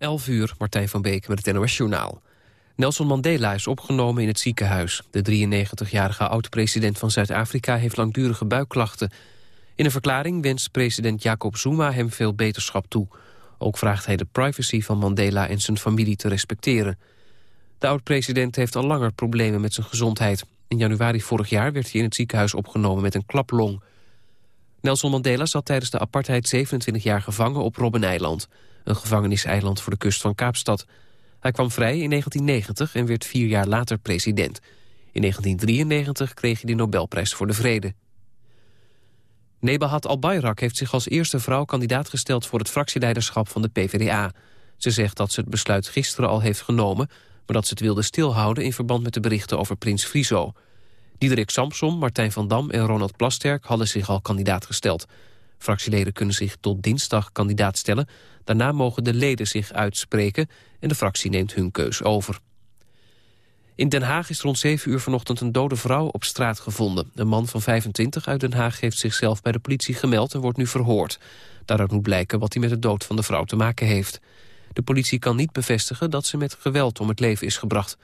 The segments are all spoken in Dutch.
11 uur, Martijn van Beek met het NOS-journaal. Nelson Mandela is opgenomen in het ziekenhuis. De 93-jarige oud-president van Zuid-Afrika heeft langdurige buikklachten. In een verklaring wenst president Jacob Zuma hem veel beterschap toe. Ook vraagt hij de privacy van Mandela en zijn familie te respecteren. De oud-president heeft al langer problemen met zijn gezondheid. In januari vorig jaar werd hij in het ziekenhuis opgenomen met een klaplong. Nelson Mandela zat tijdens de apartheid 27 jaar gevangen op Robben-eiland een gevangeniseiland voor de kust van Kaapstad. Hij kwam vrij in 1990 en werd vier jaar later president. In 1993 kreeg hij de Nobelprijs voor de Vrede. Nebahat Al-Bayrak heeft zich als eerste vrouw kandidaat gesteld... voor het fractieleiderschap van de PvdA. Ze zegt dat ze het besluit gisteren al heeft genomen... maar dat ze het wilde stilhouden in verband met de berichten over prins Friso. Diederik Samson, Martijn van Dam en Ronald Plasterk hadden zich al kandidaat gesteld. Fractieleden kunnen zich tot dinsdag kandidaat stellen. Daarna mogen de leden zich uitspreken en de fractie neemt hun keus over. In Den Haag is rond 7 uur vanochtend een dode vrouw op straat gevonden. Een man van 25 uit Den Haag heeft zichzelf bij de politie gemeld en wordt nu verhoord. Daaruit moet blijken wat hij met de dood van de vrouw te maken heeft. De politie kan niet bevestigen dat ze met geweld om het leven is gebracht.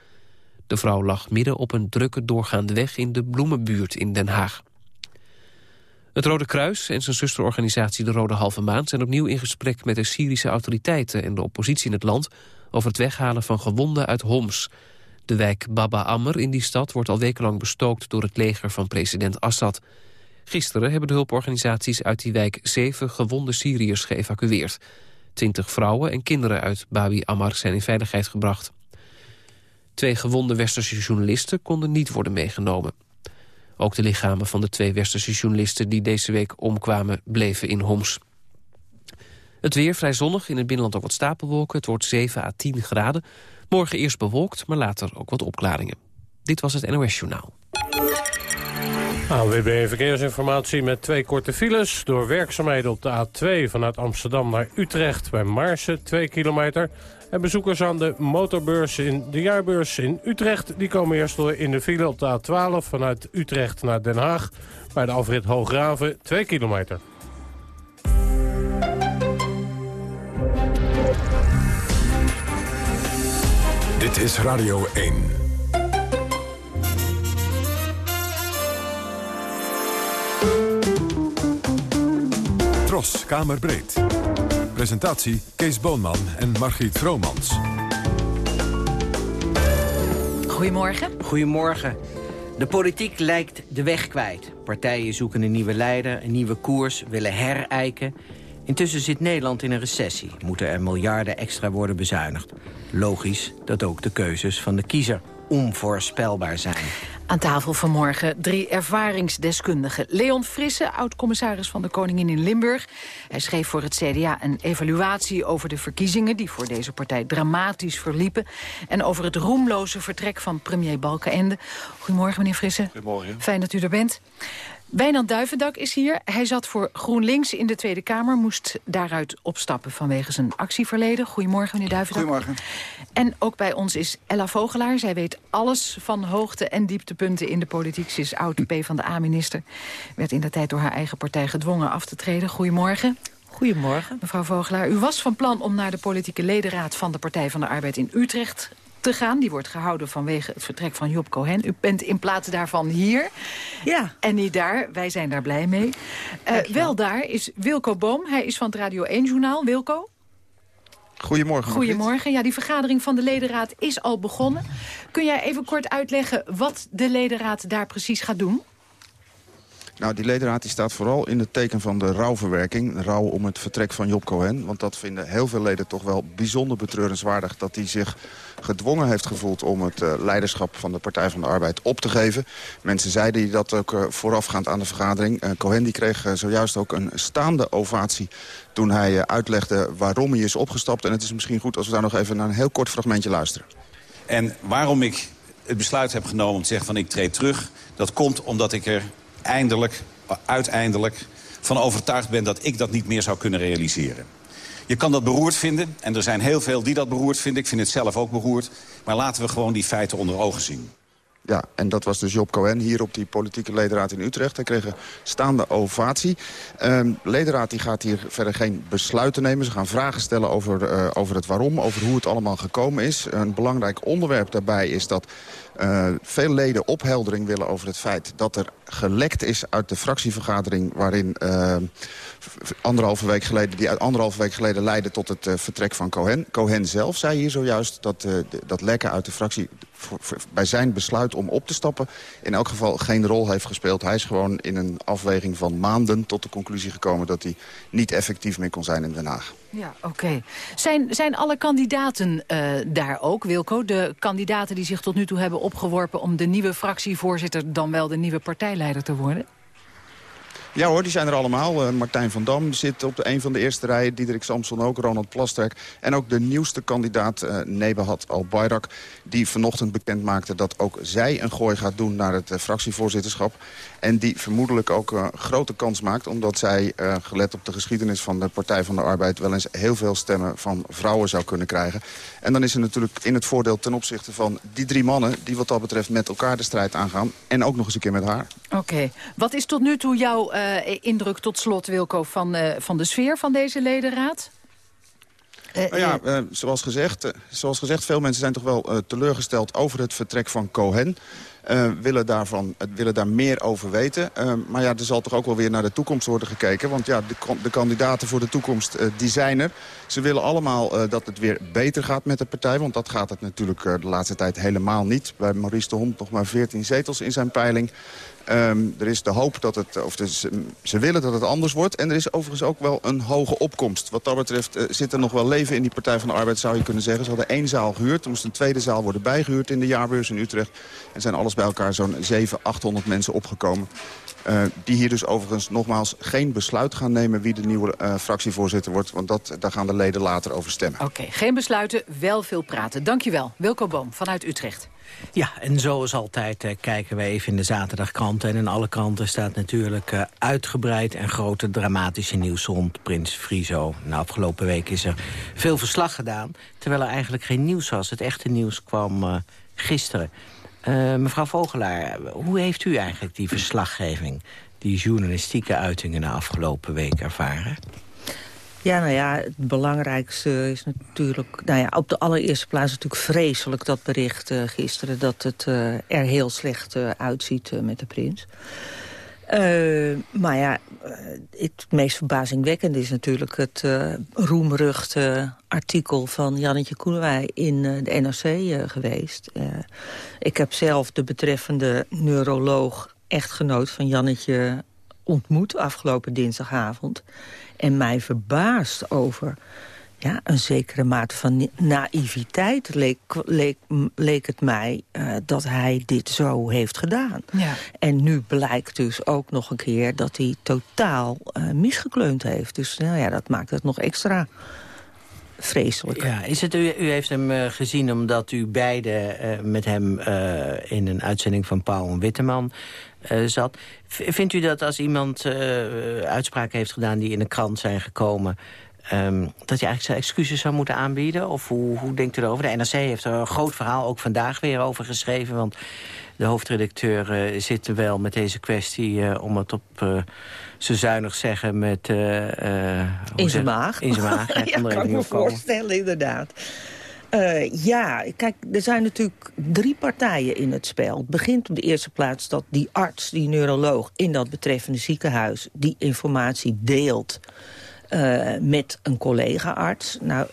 De vrouw lag midden op een drukke doorgaande weg in de Bloemenbuurt in Den Haag. Het Rode Kruis en zijn zusterorganisatie de Rode Halve Maan... zijn opnieuw in gesprek met de Syrische autoriteiten en de oppositie in het land... over het weghalen van gewonden uit Homs. De wijk Baba Amr in die stad wordt al wekenlang bestookt... door het leger van president Assad. Gisteren hebben de hulporganisaties uit die wijk... zeven gewonde Syriërs geëvacueerd. Twintig vrouwen en kinderen uit Babi Ammar zijn in veiligheid gebracht. Twee gewonde westerse journalisten konden niet worden meegenomen. Ook de lichamen van de twee westerse journalisten die deze week omkwamen bleven in Homs. Het weer vrij zonnig, in het binnenland ook wat stapelwolken. Het wordt 7 à 10 graden. Morgen eerst bewolkt, maar later ook wat opklaringen. Dit was het NOS Journaal. ANWB Verkeersinformatie met twee korte files. Door werkzaamheden op de A2 vanuit Amsterdam naar Utrecht bij Marsen, 2 kilometer. En bezoekers aan de motorbeurs in de jaarbeurs in Utrecht... die komen eerst door in de file op de A12 vanuit Utrecht naar Den Haag... bij de afrit Hoograven, 2 kilometer. Dit is Radio 1. Tros, Kamerbreed. Presentatie Kees Boonman en Margriet Vromans. Goedemorgen. Goedemorgen. De politiek lijkt de weg kwijt. Partijen zoeken een nieuwe leider, een nieuwe koers, willen herijken. Intussen zit Nederland in een recessie. Moeten er miljarden extra worden bezuinigd. Logisch dat ook de keuzes van de kiezer onvoorspelbaar zijn. Aan tafel vanmorgen drie ervaringsdeskundigen. Leon Frisse, oud-commissaris van de Koningin in Limburg. Hij schreef voor het CDA een evaluatie over de verkiezingen... die voor deze partij dramatisch verliepen. En over het roemloze vertrek van premier Balkenende. Goedemorgen, meneer Frisse. Goedemorgen. Fijn dat u er bent. Wijnand Duivendak is hier. Hij zat voor GroenLinks in de Tweede Kamer. Moest daaruit opstappen vanwege zijn actieverleden. Goedemorgen, meneer Duivendak. Goedemorgen. En ook bij ons is Ella Vogelaar. Zij weet alles van hoogte- en dieptepunten in de politiek. Ze is oud P van de A-minister. Werd in de tijd door haar eigen partij gedwongen af te treden. Goedemorgen. Goedemorgen. Mevrouw Vogelaar, u was van plan om naar de politieke ledenraad van de Partij van de Arbeid in Utrecht te gaan. Die wordt gehouden vanwege het vertrek van Job Cohen. U bent in plaats daarvan hier. Ja. En niet daar. Wij zijn daar blij mee. Uh, wel daar is Wilco Boom. Hij is van het Radio 1-journaal. Wilco? Goedemorgen. Goedemorgen. Ja, die vergadering van de ledenraad is al begonnen. Kun jij even kort uitleggen wat de ledenraad daar precies gaat doen? Nou, die ledenraad die staat vooral in het teken van de rouwverwerking. Rouw om het vertrek van Job Cohen. Want dat vinden heel veel leden toch wel bijzonder betreurenswaardig... dat hij zich gedwongen heeft gevoeld om het uh, leiderschap van de Partij van de Arbeid op te geven. Mensen zeiden dat ook uh, voorafgaand aan de vergadering. Uh, Cohen die kreeg zojuist ook een staande ovatie toen hij uitlegde waarom hij is opgestapt. En het is misschien goed als we daar nog even naar een heel kort fragmentje luisteren. En waarom ik het besluit heb genomen om te zeggen van ik treed terug... dat komt omdat ik er eindelijk, uiteindelijk van overtuigd ben dat ik dat niet meer zou kunnen realiseren. Je kan dat beroerd vinden, en er zijn heel veel die dat beroerd vinden. Ik vind het zelf ook beroerd. Maar laten we gewoon die feiten onder ogen zien. ja, en dat was dus Job Cohen hier op die politieke ledenraad in Utrecht. Hij kreeg een staande ovatie. Um, ledenraad die gaat hier verder geen besluiten nemen. Ze gaan vragen stellen over, uh, over het waarom, over hoe het allemaal gekomen is. Een belangrijk onderwerp daarbij is dat uh, veel leden opheldering willen over het feit dat er gelekt is uit de fractievergadering... waarin uh, anderhalve week geleden, die anderhalve week geleden leidde tot het uh, vertrek van Cohen. Cohen zelf zei hier zojuist dat uh, dat lekken uit de fractie bij zijn besluit om op te stappen... in elk geval geen rol heeft gespeeld. Hij is gewoon in een afweging van maanden tot de conclusie gekomen... dat hij niet effectief meer kon zijn in Den Haag. Ja, oké. Zijn, zijn alle kandidaten uh, daar ook, Wilco? De kandidaten die zich tot nu toe hebben opgeworpen... om de nieuwe fractievoorzitter dan wel de nieuwe partijleider te worden? Ja hoor, die zijn er allemaal. Uh, Martijn van Dam zit op de een van de eerste rijen. Diederik Samson ook, Ronald Plasterk. En ook de nieuwste kandidaat, uh, Nebahat Al-Bayrak... die vanochtend bekend maakte dat ook zij een gooi gaat doen... naar het uh, fractievoorzitterschap. En die vermoedelijk ook een grote kans maakt... omdat zij, gelet op de geschiedenis van de Partij van de Arbeid... wel eens heel veel stemmen van vrouwen zou kunnen krijgen. En dan is er natuurlijk in het voordeel ten opzichte van die drie mannen... die wat dat betreft met elkaar de strijd aangaan. En ook nog eens een keer met haar. Oké. Okay. Wat is tot nu toe jouw uh, indruk tot slot, Wilco, van, uh, van de sfeer van deze ledenraad? Uh, nou ja, uh, zoals, gezegd, uh, zoals gezegd, veel mensen zijn toch wel teleurgesteld over het vertrek van Cohen. Uh, willen, daarvan, willen daar meer over weten. Uh, maar ja, er zal toch ook wel weer naar de toekomst worden gekeken. Want ja, de, de kandidaten voor de toekomst, uh, die zijn er. Ze willen allemaal dat het weer beter gaat met de partij. Want dat gaat het natuurlijk de laatste tijd helemaal niet. Bij Maurice de Hond nog maar 14 zetels in zijn peiling. Um, er is de hoop dat het, of ze, willen dat het anders wordt. En er is overigens ook wel een hoge opkomst. Wat dat betreft uh, zit er nog wel leven in die Partij van de Arbeid, zou je kunnen zeggen. Ze hadden één zaal gehuurd. Er moest een tweede zaal worden bijgehuurd in de jaarbeurs in Utrecht. En zijn alles bij elkaar zo'n 700, 800 mensen opgekomen. Uh, die hier dus overigens nogmaals geen besluit gaan nemen... wie de nieuwe uh, fractievoorzitter wordt. Want dat, daar gaan de leden later over stemmen. Oké, okay, geen besluiten, wel veel praten. Dankjewel, Wilco Boom vanuit Utrecht. Ja, en zoals altijd uh, kijken we even in de zaterdagkranten. En in alle kranten staat natuurlijk uh, uitgebreid en grote dramatische nieuws rond Prins Friso. De afgelopen week is er veel verslag gedaan, terwijl er eigenlijk geen nieuws was. Het echte nieuws kwam uh, gisteren. Mevrouw Vogelaar, hoe heeft u eigenlijk die verslaggeving... die journalistieke uitingen de afgelopen week ervaren? Ja, nou ja, het belangrijkste is natuurlijk... Nou ja, op de allereerste plaats natuurlijk vreselijk dat bericht uh, gisteren... dat het uh, er heel slecht uitziet met de prins. Maar ja, het meest verbazingwekkende is natuurlijk het roemruchte artikel van Jannetje Koelewij in de NRC geweest. ik heb zelf de betreffende neuroloog echtgenoot van Jannetje ontmoet afgelopen dinsdagavond en mij verbaasd over ja, een zekere mate van naïviteit leek, leek, leek het mij uh, dat hij dit zo heeft gedaan. Ja. En nu blijkt dus ook nog een keer dat hij totaal uh, misgekleund heeft. Dus nou ja, dat maakt het nog extra vreselijk. Ja, is het, u, u heeft hem uh, gezien omdat u beide uh, met hem uh, in een uitzending van Paul en Witteman zat. V vindt u dat als iemand uitspraken heeft gedaan die in de krant zijn gekomen... Um, dat je eigenlijk zijn excuses zou moeten aanbieden? Of hoe, hoe denkt u erover? De NRC heeft er een groot verhaal ook vandaag weer over geschreven. Want de hoofdredacteur uh, zit wel met deze kwestie... Uh, om het op uh, zo zuinig zeggen met... in zijn maag. In zijn maag. ja, kan ik me voorstellen, inderdaad. Uh, ja, kijk, er zijn natuurlijk drie partijen in het spel. Het begint op de eerste plaats dat die arts, die neuroloog... in dat betreffende ziekenhuis die informatie deelt... Uh, met een collega-arts. Nou,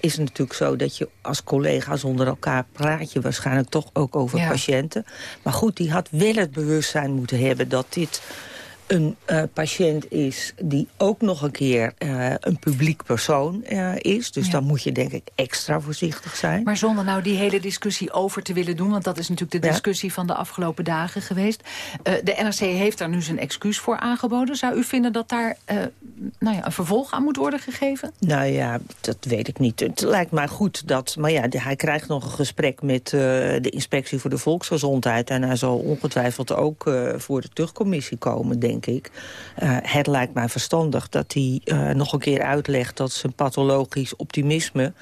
is het natuurlijk zo dat je als collega's onder elkaar praat... je waarschijnlijk toch ook over ja. patiënten. Maar goed, die had wel het bewustzijn moeten hebben dat dit een uh, patiënt is die ook nog een keer uh, een publiek persoon uh, is. Dus ja. dan moet je denk ik extra voorzichtig zijn. Maar zonder nou die hele discussie over te willen doen... want dat is natuurlijk de discussie ja. van de afgelopen dagen geweest. de NRC heeft daar nu zijn excuus voor aangeboden. Zou u vinden dat daar nou ja, een vervolg aan moet worden gegeven? Nou ja, dat weet ik niet. Het lijkt mij goed dat... Maar ja, hij krijgt nog een gesprek met de inspectie voor de volksgezondheid... en hij zal ongetwijfeld ook voor de terugcommissie komen, denk denk ik. Uh, het lijkt mij verstandig dat hij uh, nog een keer uitlegt... dat zijn pathologisch optimisme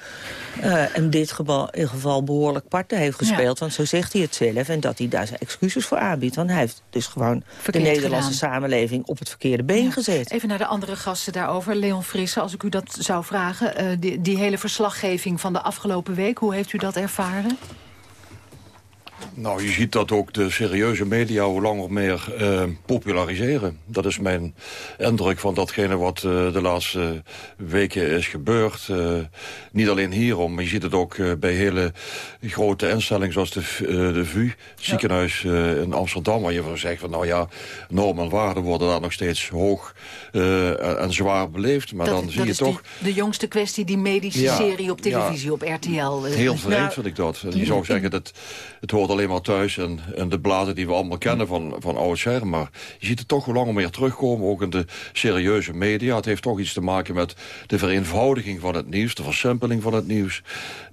uh, in dit geval, in geval behoorlijk parten heeft gespeeld. Ja. Want zo zegt hij het zelf. En dat hij daar zijn excuses voor aanbiedt. Want hij heeft dus gewoon Verkeerd de Nederlandse gedaan. samenleving op het verkeerde been ja. gezet. Even naar de andere gasten daarover. Leon Frisse, als ik u dat zou vragen. Die, die hele verslaggeving van de afgelopen week, hoe heeft u dat ervaren? Nou, je ziet dat ook de serieuze media hoe langer meer uh, populariseren. Dat is mijn indruk van datgene wat uh, de laatste weken is gebeurd. Uh, niet alleen hierom, maar je ziet het ook bij hele grote instellingen zoals de, de VU, ziekenhuis in Amsterdam. Waar je van zegt van nou ja, normen en waarden worden daar nog steeds hoog en zwaar beleefd. Maar dat, dan zie je toch... De, de jongste kwestie, die medische ja, serie op televisie, ja, op RTL. Heel vreemd nou, vind ik dat. En je zou zeggen dat het hoort alleen maar thuis en, en de bladen die we allemaal kennen van, van oudsher. Maar je ziet het toch hoe langer meer terugkomen, ook in de serieuze media. Het heeft toch iets te maken met de vereenvoudiging van het nieuws, de versimpeling van het nieuws.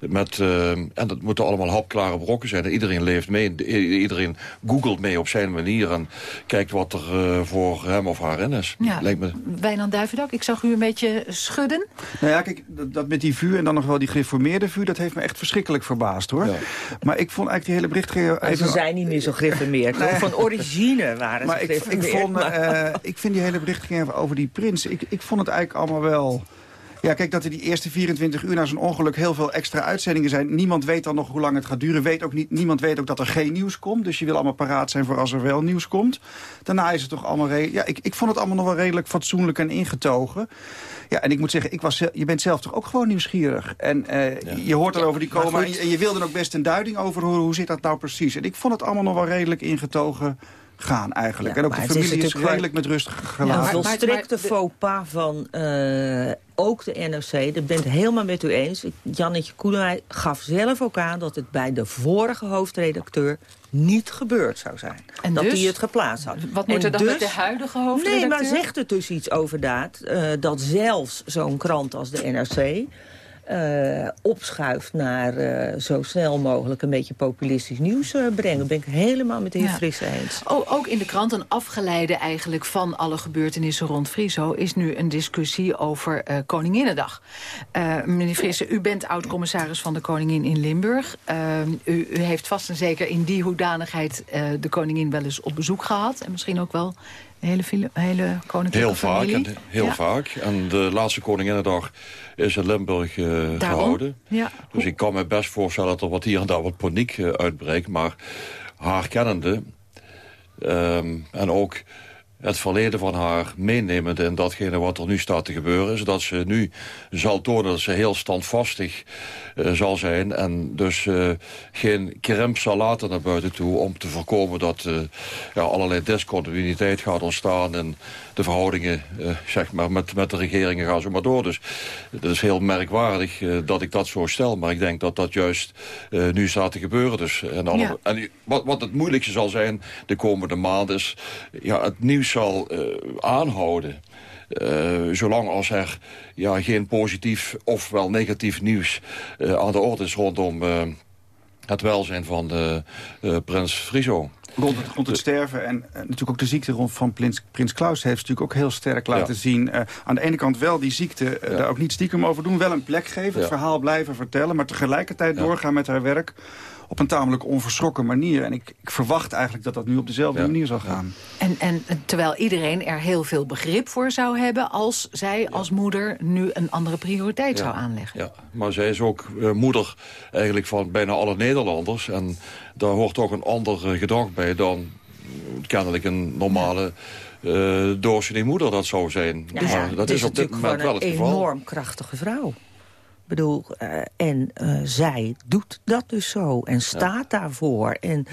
Met, uh, en dat moeten allemaal hapklare brokken zijn. En iedereen leeft mee, iedereen googelt mee op zijn manier en kijkt wat er uh, voor hem of haar in is. Ja. Lijkt me... Wijnand Duivendak, ik zag u een beetje schudden. Nou ja, kijk, dat, dat met die vuur en dan nog wel die gereformeerde vuur, dat heeft me echt verschrikkelijk verbaasd hoor. Ja. Maar ik vond eigenlijk die hele berichtgeving ze zijn niet meer zo gereformeerd. nee. Van origine waren maar ze ik, ik, vond, uh, ik vind die hele berichtgeving over die prins... Ik, ik vond het eigenlijk allemaal wel... Ja, kijk, dat er die eerste 24 uur na zo'n ongeluk heel veel extra uitzendingen zijn. Niemand weet dan nog hoe lang het gaat duren. Weet ook niet, niemand weet ook dat er geen nieuws komt. Dus je wil allemaal paraat zijn voor als er wel nieuws komt. Daarna is het toch allemaal... Ja, ik, ik vond het allemaal nog wel redelijk fatsoenlijk en ingetogen. Ja, en ik moet zeggen, ik was, je bent zelf toch ook gewoon nieuwsgierig. En uh, ja. je hoort erover die komen en je, en je wil er ook best een duiding over horen. Hoe zit dat nou precies? En ik vond het allemaal nog wel redelijk ingetogen gaan eigenlijk. Ja, en ook de familie is, is redelijk met rust gelaten. Ja, een volstrekte faux pas van uh, ook de NRC. Dat ben ik helemaal met u eens. Jannetje Koenewij gaf zelf ook aan dat het bij de vorige hoofdredacteur niet gebeurd zou zijn. En dat dus, hij het geplaatst had. Wat moet er dan dus, met de huidige hoofdredacteur? Nee, maar zegt het dus iets over dat. Uh, dat zelfs zo'n krant als de NRC... Uh, opschuift naar uh, zo snel mogelijk een beetje populistisch nieuws uh, brengen. Dat ben ik helemaal met de heer ja. Frisse eens. Ook in de krant, een afgeleide eigenlijk van alle gebeurtenissen rond Friso... is nu een discussie over Koninginnedag. meneer Frisse, u bent oud-commissaris van de Koningin in Limburg. U, u, heeft vast en zeker in die hoedanigheid de koningin wel eens op bezoek gehad. En misschien ook wel hele, hele koninklijke heel familie. Vaak, en, heel ja. vaak. En de laatste Koninginnedag is in Limburg uh, gehouden. Ja. Dus ik kan me best voorstellen dat er wat hier en daar wat paniek uh, uitbreekt. Maar haar kennende... Um, en ook het verleden van haar meenemende in datgene wat er nu staat te gebeuren... is dat ze nu zal tonen dat ze heel standvastig zal zijn... en dus uh, geen krimp zal laten naar buiten toe... om te voorkomen dat uh, ja, allerlei discontinuïteit gaat ontstaan... en de verhoudingen zeg maar, met, met de regeringen gaan zo maar door. Dus het is heel merkwaardig dat ik dat zo stel... maar ik denk dat dat juist nu staat te gebeuren. Dus, en, alle, ja. en wat, wat het moeilijkste zal zijn de komende maanden... is ja, het nieuws zal aanhouden. Uh, zolang als er ja, geen positief of wel negatief nieuws uh, aan de orde is rondom uh, het welzijn van de, prins Friso. Rond het, rond het sterven en natuurlijk ook de ziekte rond van prins, prins Klaus... heeft natuurlijk ook heel sterk laten ja. zien. aan de ene kant wel die ziekte ja. daar ook niet stiekem over doen. Wel een plek geven, het verhaal blijven vertellen... maar tegelijkertijd doorgaan met haar werk op een tamelijk onverschrokken manier. En ik, ik verwacht eigenlijk dat dat nu op dezelfde ja. manier zal gaan. En, en terwijl iedereen er heel veel begrip voor zou hebben... als zij ja. als moeder nu een andere prioriteit ja. zou aanleggen. Ja, maar zij is ook uh, moeder eigenlijk van bijna alle Nederlanders. En daar hoort toch een ander uh, gedrag bij dan kennelijk een normale... Uh, doorsnee moeder dat zou zijn. Ja, maar dat is, is op dit moment wel het geval. een enorm krachtige vrouw bedoel, uh, en uh, zij doet dat dus zo en staat ja. daarvoor. En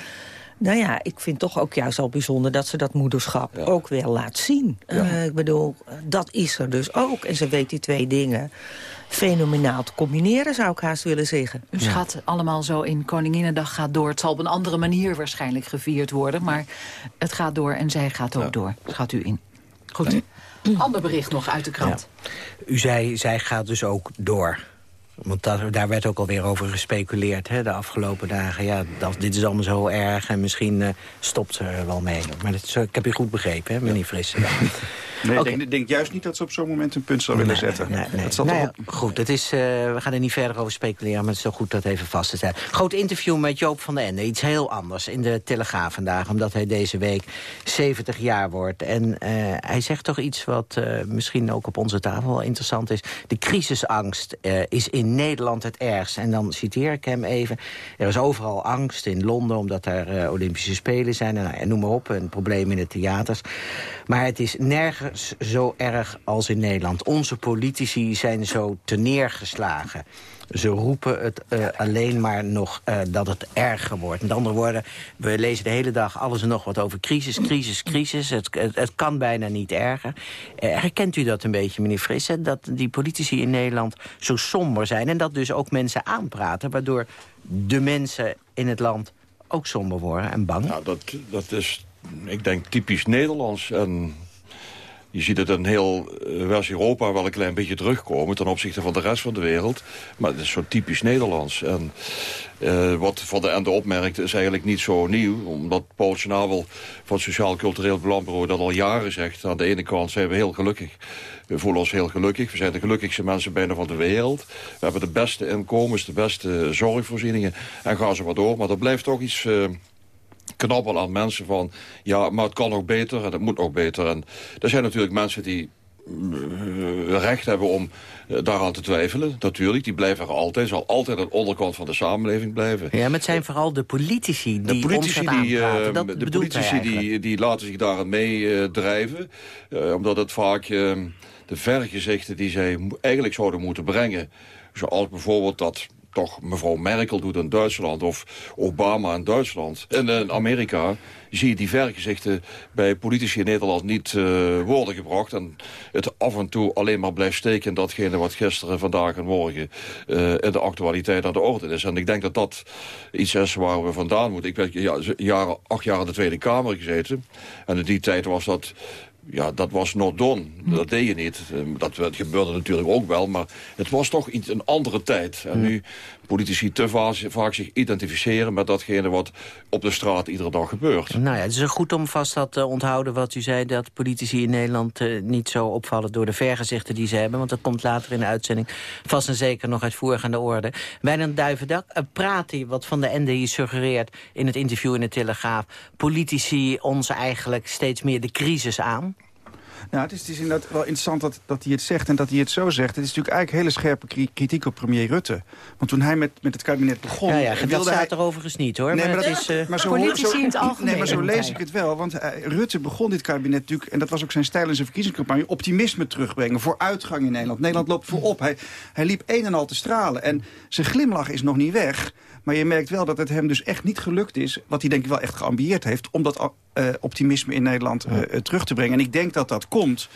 nou ja, ik vind toch ook juist al bijzonder dat ze dat moederschap ja. ook wel laat zien. Ja. Uh, ik bedoel, dat is er dus ook. En ze weet die twee dingen fenomenaal te combineren, zou ik haast willen zeggen. Dus ja. gaat allemaal zo in Koninginnedag gaat door. Het zal op een andere manier waarschijnlijk gevierd worden. Maar het gaat door en zij gaat ook door. Dat gaat u in. Goed. Ander bericht nog uit de krant. U zei, zij gaat dus ook door. Want daar werd ook alweer over gespeculeerd hè, de afgelopen dagen. Ja, dat, dit is allemaal zo erg en misschien uh, stopt ze er wel mee. Maar ik heb je goed begrepen, hè, meneer Frisse. Nee, ik denk, denk, juist niet dat ze op zo'n moment een punt zou willen zetten. Nee, nee. Dat nou ja, goed, het is, uh, we gaan er niet verder over speculeren... maar het is zo goed dat even vast te stellen. Groot interview met Joop van den Ende. Iets heel anders in de Telegraaf vandaag... omdat hij deze week 70 jaar wordt. En uh, hij zegt toch iets wat uh, misschien ook op onze tafel wel interessant is. De crisisangst is in Nederland het ergst. En dan citeer ik hem even. Er is overal angst in Londen... omdat er Olympische Spelen zijn. En, nou, noem maar op, een probleem in de theaters. Maar het is nergens zo erg als in Nederland. Onze politici zijn zo teneergeslagen. Ze roepen het uh, alleen maar nog uh, dat het erger wordt. Met andere woorden, we lezen de hele dag alles en nog wat over crisis, crisis, crisis. Het, het, kan bijna niet erger. Uh, herkent u dat een beetje, meneer Frisse? Dat die politici in Nederland zo somber zijn... en dat dus ook mensen aanpraten... waardoor de mensen in het land ook somber worden en bang? Nou, dat, dat is, ik denk, typisch Nederlands. En je ziet het in heel eh, West-Europa wel een klein beetje terugkomen... ten opzichte van de rest van de wereld. Maar het is zo typisch Nederlands. En uh, wat Van de Ende opmerkt is eigenlijk niet zo nieuw. Omdat Paul Schnabel van het Sociaal Cultureel Planbureau dat al jaren zegt. Aan de ene kant zijn we heel gelukkig. We voelen ons heel gelukkig. We zijn de gelukkigste mensen bijna van de wereld. We hebben de beste inkomens, de beste zorgvoorzieningen. En gaan ze maar door. Maar er blijft toch iets... Uh, knabbel aan mensen van... ja, maar het kan ook beter en het moet ook beter. En er zijn natuurlijk mensen die uh, recht hebben om uh, daaraan te twijfelen. Natuurlijk, die blijven er altijd. zal altijd aan de onderkant van de samenleving blijven. Ja, maar het zijn vooral de politici die de politici die, uh, De politici die, die laten zich daaraan meedrijven. omdat het vaak de vergezichten die zij eigenlijk zouden moeten brengen... zoals bijvoorbeeld dat toch mevrouw Merkel doet in Duitsland... of Obama in Duitsland. En in Amerika zie je die vergezichten bij politici in Nederland niet uh, worden gebracht. En het af en toe alleen maar blijft steken in datgene wat gisteren, vandaag en morgen uh, in de actualiteit aan de orde is. En ik denk dat dat iets is waar we vandaan moeten. Ik ben ja, jaren, acht jaar in de Tweede Kamer gezeten. En in die tijd was dat ja, dat was not done. Dat deed je niet. Dat, dat, gebeurde natuurlijk ook wel, maar het was toch iets, een andere tijd. En nu politici te vaak, zich identificeren met datgene wat op de straat iedere dag gebeurt. Nou ja, het is goed om vast dat te uh, onthouden wat u zei... dat politici in Nederland uh, niet zo opvallen door de vergezichten die ze hebben. Want dat komt later in de uitzending vast en zeker nog uitvoerig aan de orde. Een duivendak uh, praat hij, wat Van de hier suggereert... in het interview in de Telegraaf, politici ons eigenlijk steeds meer de crisis aan? Nou, het is, het is inderdaad wel interessant dat, dat hij het zegt en dat hij het zo zegt. Het is natuurlijk eigenlijk hele scherpe kritiek op premier Rutte. Want toen hij met, met het kabinet begon... Ja, ja dat staat er overigens niet, hoor. Nee, maar, dat is, uh, maar zo, politici in het algemeen. Nee, maar zo lees ik het wel. Want uh, Rutte begon dit kabinet natuurlijk... en dat was ook zijn stijl in zijn verkiezingscampagne... optimisme terugbrengen, vooruitgang in Nederland. Nederland loopt voorop. Hij, hij liep een en al te stralen. En zijn glimlach is nog niet weg... Maar je merkt wel dat het hem dus echt niet gelukt is... wat hij denk ik wel echt geambieerd heeft... om dat uh, optimisme in Nederland uh, terug te brengen. En ik denk dat dat komt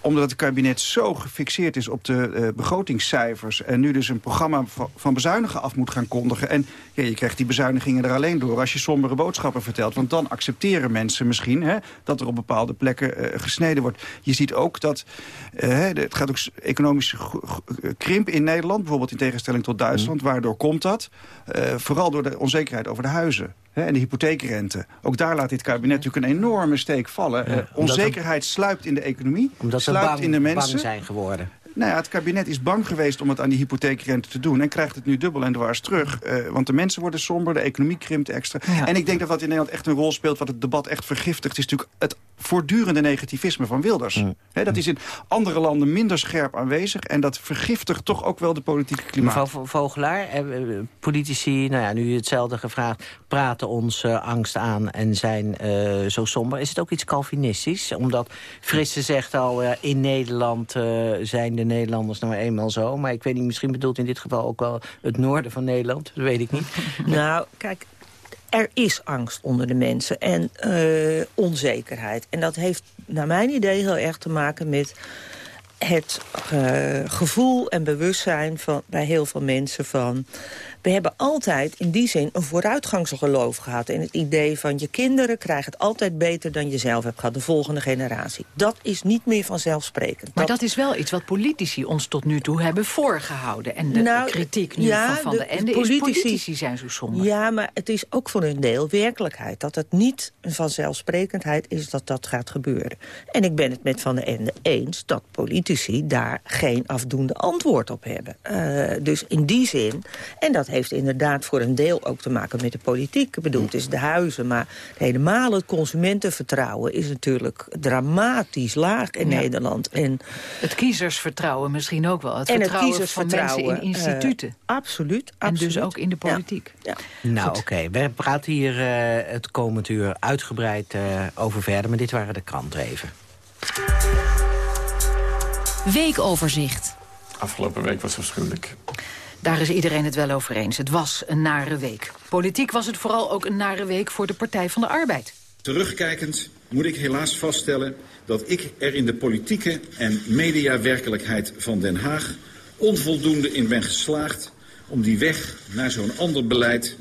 omdat het kabinet zo gefixeerd is op de uh, begrotingscijfers... en nu dus een programma van, bezuinigen af moet gaan kondigen... en ja, je krijgt die bezuinigingen er alleen door als je sombere boodschappen vertelt. Want dan accepteren mensen misschien hè, dat er op bepaalde plekken uh, gesneden wordt. Je ziet ook dat uh, het gaat ook economische krimp in Nederland... bijvoorbeeld in tegenstelling tot Duitsland. Mm. Waardoor komt dat? vooral door de onzekerheid over de huizen en de hypotheekrente. Ook daar laat dit kabinet natuurlijk een enorme steek vallen. Ja, onzekerheid sluipt in de economie, sluipt bang, in de mensen. bang zijn geworden. Nou ja, het kabinet is bang geweest om het aan die hypotheekrente te doen... en krijgt het nu dubbel en dwars terug. Uh, want de mensen worden somber, de economie krimpt extra. Ja. En ik denk dat wat in Nederland echt een rol speelt... wat het debat echt vergiftigt, is natuurlijk het voortdurende negativisme van Wilders. Mm. He, dat is in andere landen minder scherp aanwezig... en dat vergiftigt toch ook wel de politieke klimaat. Mevrouw Vogelaar, eh, politici, nou ja, nu hetzelfde gevraagd... praten ons uh, angst aan en zijn uh, zo somber. Is het ook iets Calvinistisch? Omdat Frisse zegt al, uh, in Nederland zijn de Nederlanders nou eenmaal zo. Maar ik weet niet, misschien bedoelt in dit geval ook wel het noorden van Nederland. Dat weet ik niet. nou, kijk, er is angst onder de mensen en uh, onzekerheid. En dat heeft naar mijn idee heel erg te maken met het uh, gevoel en bewustzijn van, bij heel veel mensen van... we hebben altijd in die zin een vooruitgangsgeloof gehad... in het idee van je kinderen krijgen het altijd beter dan je zelf hebt gehad. De volgende generatie. Dat is niet meer vanzelfsprekend. Maar dat, is wel iets wat politici ons tot nu toe hebben voorgehouden. En de nou, kritiek nu van Van de, Ende politici, is politici zijn zo somber. Ja, maar het is ook voor een deel werkelijkheid. Dat het niet een vanzelfsprekendheid is dat dat gaat gebeuren. En ik ben het met Van de Ende eens dat politici daar geen afdoende antwoord op hebben. Uh, dus in die zin, en dat heeft inderdaad voor een deel ook te maken met de politiek. Ik bedoel, het is de huizen, maar helemaal het consumentenvertrouwen is natuurlijk dramatisch laag in Nederland. En, het kiezersvertrouwen misschien ook wel. Het en vertrouwen het van mensen in instituten. Uh, absoluut, En dus ook in de politiek. Ja. Nou oké, we praten hier uh, het komend uur uitgebreid over verder. Maar dit waren de kranten even. Weekoverzicht. Afgelopen week was afschuwelijk. Daar is iedereen het wel over eens. Het was een nare week. Politiek was het vooral ook een nare week voor de Partij van de Arbeid. Terugkijkend moet ik helaas vaststellen dat ik er in de politieke en mediawerkelijkheid van Den Haag onvoldoende in ben geslaagd om die weg naar zo'n ander beleid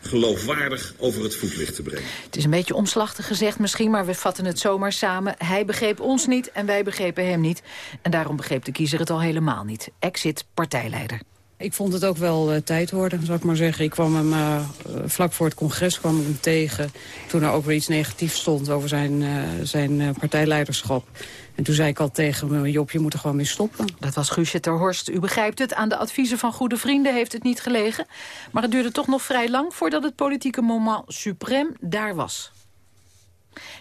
geloofwaardig over het voetlicht te brengen. Het is een beetje omslachtig gezegd misschien, maar we vatten het zomaar samen. Hij begreep ons niet en wij begrepen hem niet. En daarom begreep de kiezer het al helemaal niet. Exit partijleider. Ik vond het ook wel uh, tijd worden, zou ik maar zeggen. Ik kwam hem uh, vlak voor het congres kwam hem tegen... toen er ook weer iets negatiefs stond over zijn, uh, zijn partijleiderschap. En toen zei ik al tegen me, Job, je moet er gewoon mee stoppen. Dat was Guusje ter Horst. U begrijpt het, aan de adviezen van goede vrienden heeft het niet gelegen. Maar het duurde toch nog vrij lang voordat het politieke moment suprême daar was.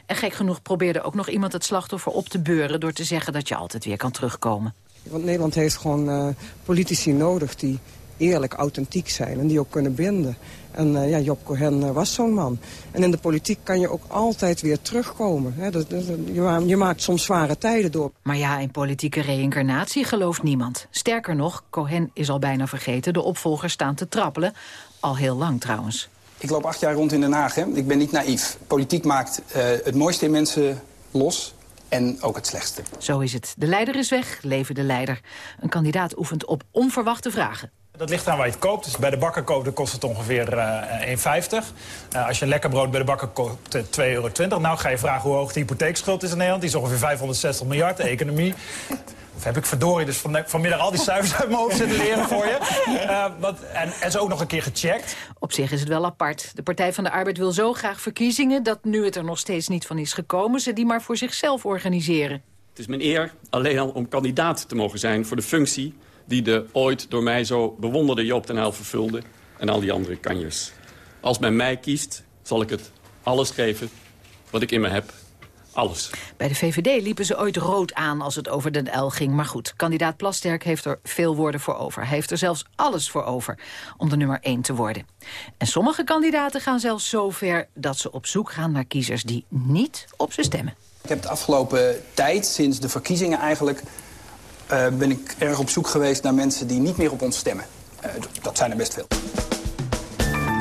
En gek genoeg probeerde ook nog iemand het slachtoffer op te beuren... door te zeggen dat je altijd weer kan terugkomen. Want Nederland heeft gewoon uh, politici nodig die eerlijk, authentiek zijn... en die ook kunnen binden. En uh, ja, Job Cohen uh, was zo'n man. En in de politiek kan je ook altijd weer terugkomen. Hè? Dat, dat, je, je, maakt soms zware tijden door. Maar ja, in politieke reïncarnatie gelooft niemand. Sterker nog, Cohen is al bijna vergeten. De opvolgers staan te trappelen. Al heel lang trouwens. Ik loop acht jaar rond in Den Haag. Hè? Ik ben niet naïef. Politiek maakt uh, het mooiste in mensen los en ook het slechtste. Zo is het. De leider is weg, leven de leider. Een kandidaat oefent op onverwachte vragen. Dat ligt aan waar je het koopt. Dus bij de bakker koopt dan kost het ongeveer uh, 1,50. Uh, als je een lekker brood bij de bakker koopt, uh, 2,20 euro. Nou ga je vragen hoe hoog de hypotheekschuld is in Nederland. Die is ongeveer 560 miljard, de economie. Of heb ik verdorie dus van, vanmiddag al die cijfers uit mijn hoofd zitten leren voor je. Uh, wat, en, en ze ook nog een keer gecheckt. Op zich is het wel apart. De Partij van de Arbeid wil zo graag verkiezingen... dat nu het er nog steeds niet van is gekomen... ze die maar voor zichzelf organiseren. Het is mijn eer alleen al om kandidaat te mogen zijn voor de functie die de ooit door mij zo bewonderde Joop den Uyl vervulde... en al die andere kanjers. Als men mij kiest, zal ik het alles geven wat ik in me heb. Alles. Bij de VVD liepen ze ooit rood aan als het over den L ging. Maar goed, kandidaat Plasterk heeft er veel woorden voor over. Hij heeft er zelfs alles voor over om de nummer 1 te worden. En sommige kandidaten gaan zelfs zo ver dat ze op zoek gaan naar kiezers die niet op ze stemmen. Ik heb de afgelopen tijd, sinds de verkiezingen eigenlijk uh, ben ik erg op zoek geweest naar mensen die niet meer op ons stemmen. Uh, dat zijn er best veel.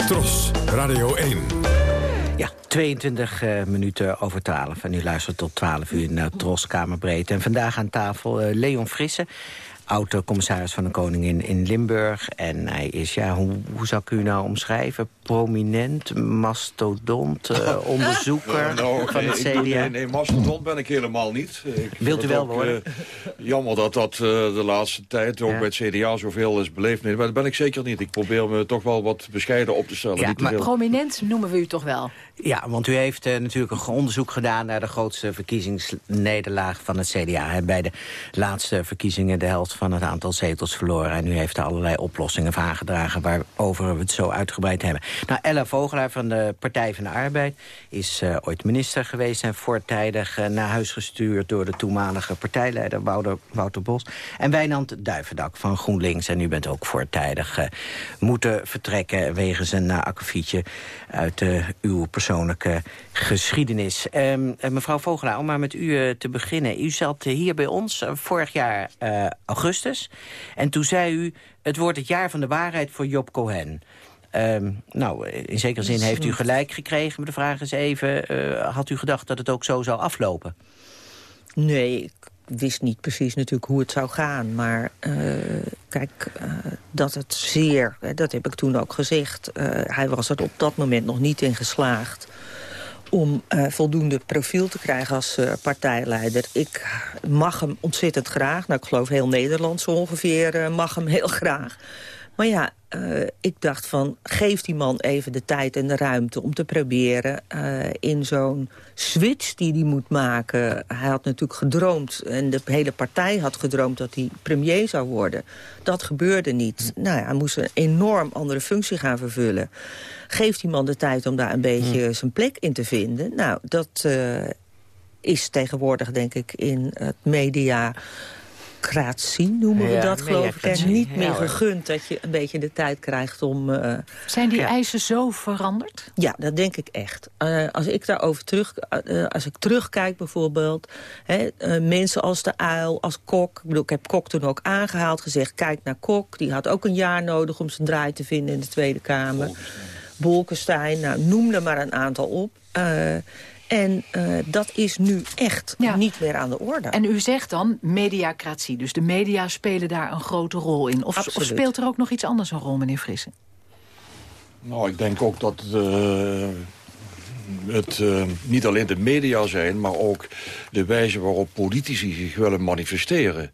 Tros, Radio 1. Ja, 22 uh, minuten over 12. En u luistert tot 12 uur naar Tros Kamerbreed. En vandaag aan tafel Leon Frisse oud-commissaris van de Koningin in Limburg. En hij is, ja, hoe, hoe zou ik u nou omschrijven? Prominent, mastodont, uh, onderzoeker nou, van het CDA? Nee, nee, mastodont ben ik helemaal niet. Ik Wilt u wel ook, worden? Uh, jammer dat dat uh, de laatste tijd ook ja. bij het CDA zoveel is beleefd. Nee, maar dat ben ik zeker niet. Ik probeer me toch wel wat bescheiden op te stellen. Ja, maar prominent noemen we u toch wel? Ja, want u heeft uh, natuurlijk een onderzoek gedaan... naar de grootste verkiezingsnederlaag van het CDA. Hè, bij de laatste verkiezingen de helft van het aantal zetels verloren. En u heeft er allerlei oplossingen aangedragen... waarover we het zo uitgebreid hebben. Nou, Ella Vogelaar van de Partij van de Arbeid... is uh, ooit minister geweest en voortijdig uh, naar huis gestuurd... door de toenmalige partijleider Wouter, Bos. En Wijnand Duivendak van GroenLinks. En u bent ook voortijdig moeten vertrekken... wegens een akkefietje uit uw persoonlijke geschiedenis. Um, mevrouw Vogelaar, om maar met u uh, te beginnen. U zat hier bij ons uh, vorig jaar uh, augustus. En toen zei u, het wordt het jaar van de waarheid voor Job Cohen. Um, nou, in zekere zin heeft u gelijk gekregen. Maar de vraag is even, had u gedacht dat het ook zo zou aflopen? Nee, ik wist niet precies natuurlijk hoe het zou gaan. Maar uh, kijk, uh, dat het zeer, dat heb ik toen ook gezegd... Hij was er op dat moment nog niet in geslaagd om uh, voldoende profiel te krijgen als uh, partijleider. Ik mag hem ontzettend graag. Nou, ik geloof heel Nederland zo ongeveer uh, mag hem heel graag. Maar ja, uh, ik dacht van, geef die man even de tijd en de ruimte... om te proberen uh, in zo'n switch die hij moet maken... hij had natuurlijk gedroomd, en de hele partij had gedroomd... dat hij premier zou worden. Dat gebeurde niet. Nou ja, hij moest een enorm andere functie gaan vervullen. Geef die man de tijd om daar een beetje hmm. zijn plek in te vinden. Nou, dat uh, is tegenwoordig, denk ik, in het media democratie noemen we ja, dat, geloof ik. En niet meer gegund dat je een beetje de tijd krijgt om... Uh, Zijn die ja. eisen zo veranderd? Ja, dat denk ik echt. Uh, als ik daarover terug... Uh, als ik terugkijk bijvoorbeeld... Hè, mensen als de uil, als Kok... Ik, bedoel, ik heb Kok toen ook aangehaald, gezegd... kijk naar Kok, die had ook een jaar nodig om zijn draai te vinden in de Tweede Kamer. Bolkestein, Bolkestein nou, noem er maar een aantal op. En uh, dat is nu echt ja. niet meer aan de orde. En u zegt dan mediacratie. Dus de media spelen daar een grote rol in. Of, of speelt er ook nog iets anders een rol, meneer Frissen? Nou, ik denk ook dat uh, het uh, niet alleen de media zijn... maar ook de wijze waarop politici zich willen manifesteren.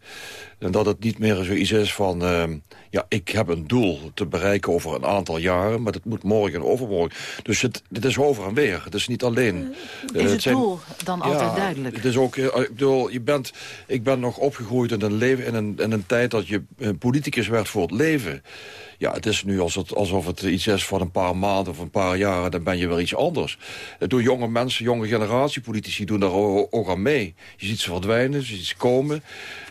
En dat het niet meer zoiets is van... Uh, ja, ik heb een doel te bereiken over een aantal jaren... maar dat moet morgen en overmorgen. Dus het, het is over en weer. Het is niet alleen... Uh, is het, zijn, doel dan altijd ja, duidelijk? Het is ook... ik bedoel, je bent, ik ben nog opgegroeid in een, leven, in een, in een tijd dat je politicus werd voor het leven... Ja, het is nu als alsof het iets is van een paar maanden of een paar jaren... dan ben je weer iets anders. Door jonge mensen, jonge generatiepolitici doen daar ook aan mee. Je ziet ze verdwijnen, je ziet ze komen.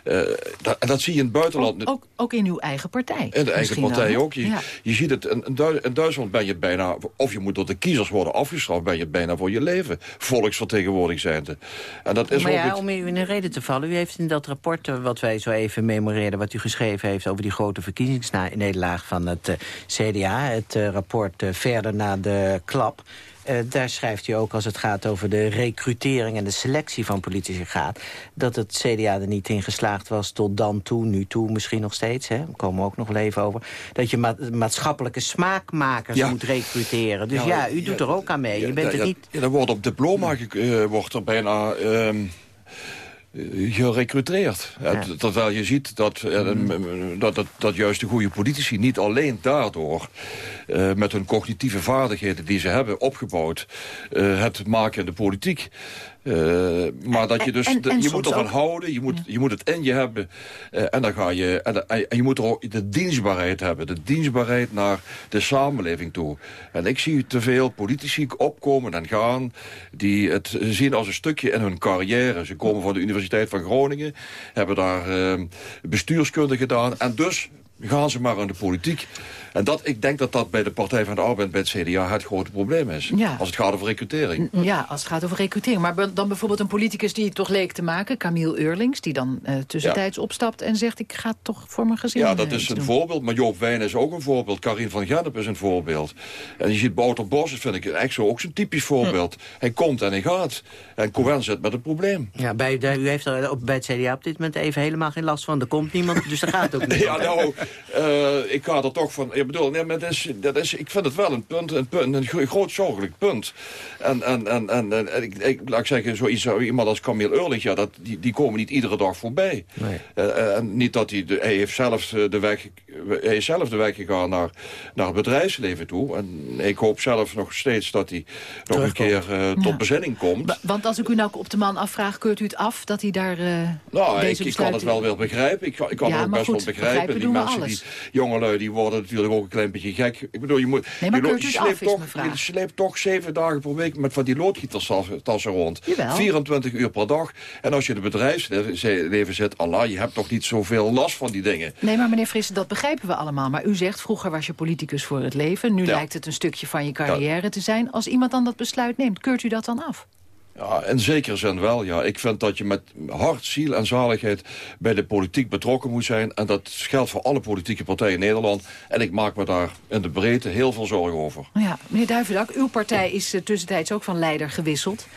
Uh, dat, en dat zie je in het buitenland. Ook, ook, ook in uw eigen partij. In de eigen partij dan, ook. Je, ja. je ziet het, in, in, Duitsland ben je bijna... of je moet door de kiezers worden afgestraft... ben je bijna voor je leven volksvertegenwoordigd zijnde. En dat is maar ook ja, het... om u in de reden te vallen... u heeft in dat rapport wat wij zo even memoreerden... wat u geschreven heeft over die grote verkiezingsnederlaag van het uh, CDA... het uh, rapport verder na de klap... Uh, daar schrijft hij ook als het gaat over de recrutering en de selectie van politici gaat... dat het CDA er niet in geslaagd was tot dan toe, nu toe misschien nog steeds. Hè? Daar komen we ook nog wel even over. Dat je ma maatschappelijke smaakmakers ja. moet recruteren. Dus ja, ja u doet er ook aan mee. je bent er niet... Ja, er wordt op diploma uh, wordt er bijna... Um gerecruiteerd. Ja. Terwijl je ziet dat, mm. dat, dat, dat, juist de goede politici niet alleen daardoor... Uh, met hun cognitieve vaardigheden die ze hebben opgebouwd... Uh, het maken in de politiek... Uh, maar dat je dus, en, en je moet ervan ook. houden, je moet, je moet het in je hebben. Uh, en dan ga je, en, en, je moet er ook de dienstbaarheid hebben. De dienstbaarheid naar de samenleving toe. En ik zie te veel politici opkomen en gaan, die het zien als een stukje in hun carrière. Ze komen van de Universiteit van Groningen, hebben daar uh, bestuurskunde gedaan. En dus gaan ze maar aan de politiek. En dat, ik denk dat dat bij de Partij van de Arbeid, bij het CDA, het grote probleem is. Ja. Als het gaat over recrutering. Ja, als het gaat over recrutering. Maar dan bijvoorbeeld een politicus die het toch leek te maken, Camille Eurlings, die dan uh, tussentijds ja. opstapt en zegt, ik ga toch voor mijn gezin Ja, dat is een doen. voorbeeld. Maar Joop Wijn is ook een voorbeeld. Karin van Gennep is een voorbeeld. En je ziet Wouter Bos, dat vind ik echt zo ook zo'n typisch voorbeeld. Hm. Hij komt en hij gaat. En Cohen zit met een probleem. Ja, bij, u heeft er bij het CDA op dit moment even helemaal geen last van. Er komt niemand, dus er gaat ook niet. ja, nou, uh, ik ga er toch van... Ik bedoel, nee, maar dat is, dat is, ik vind het wel een punt, een, punt, een groot zorgelijk punt. En, en, en, en, en ik, ik, laat ik zeggen, zoiets, iemand als Camille Eurlich, ja, dat, die, die komen niet iedere dag voorbij. Nee. Uh, en niet dat hij, de, hij heeft zelf de weg, hij is zelf de weg gegaan naar, naar het bedrijfsleven toe. En ik hoop zelf nog steeds dat hij nog een keer uh, tot ja. bezinning komt. Ba want als ik u nou op de man afvraag, keurt u het af dat hij daar uh, Nou, deze ik, ik kan het wel wel begrijpen. Ik, ik kan ja, het ook best goed, wel begrijpen. Die mensen, alles. die jongelui, die worden natuurlijk ook een klein beetje gek. Ik bedoel, je moet... Nee, maar je, sleept toch, je sleept toch zeven dagen per week met van die loodgieterstassen rond. Jawel. 24 uur per dag. En als je in het bedrijfsleven zit, Allah, je hebt toch niet zoveel last van die dingen. Nee, maar meneer Frisse, dat begrijpen we allemaal. Maar u zegt, vroeger was je politicus voor het leven. Nu Ja. lijkt het een stukje van je carrière te zijn. Als iemand dan dat besluit neemt, keurt u dat dan af? Ja, in zekere zin wel, ja. Ik vind dat je met hart, ziel en zaligheid bij de politiek betrokken moet zijn. En dat geldt voor alle politieke partijen in Nederland. En ik maak me daar in de breedte heel veel zorgen over. Ja, meneer Duivendak, uw partij is uh, tussentijds ook van leider gewisseld.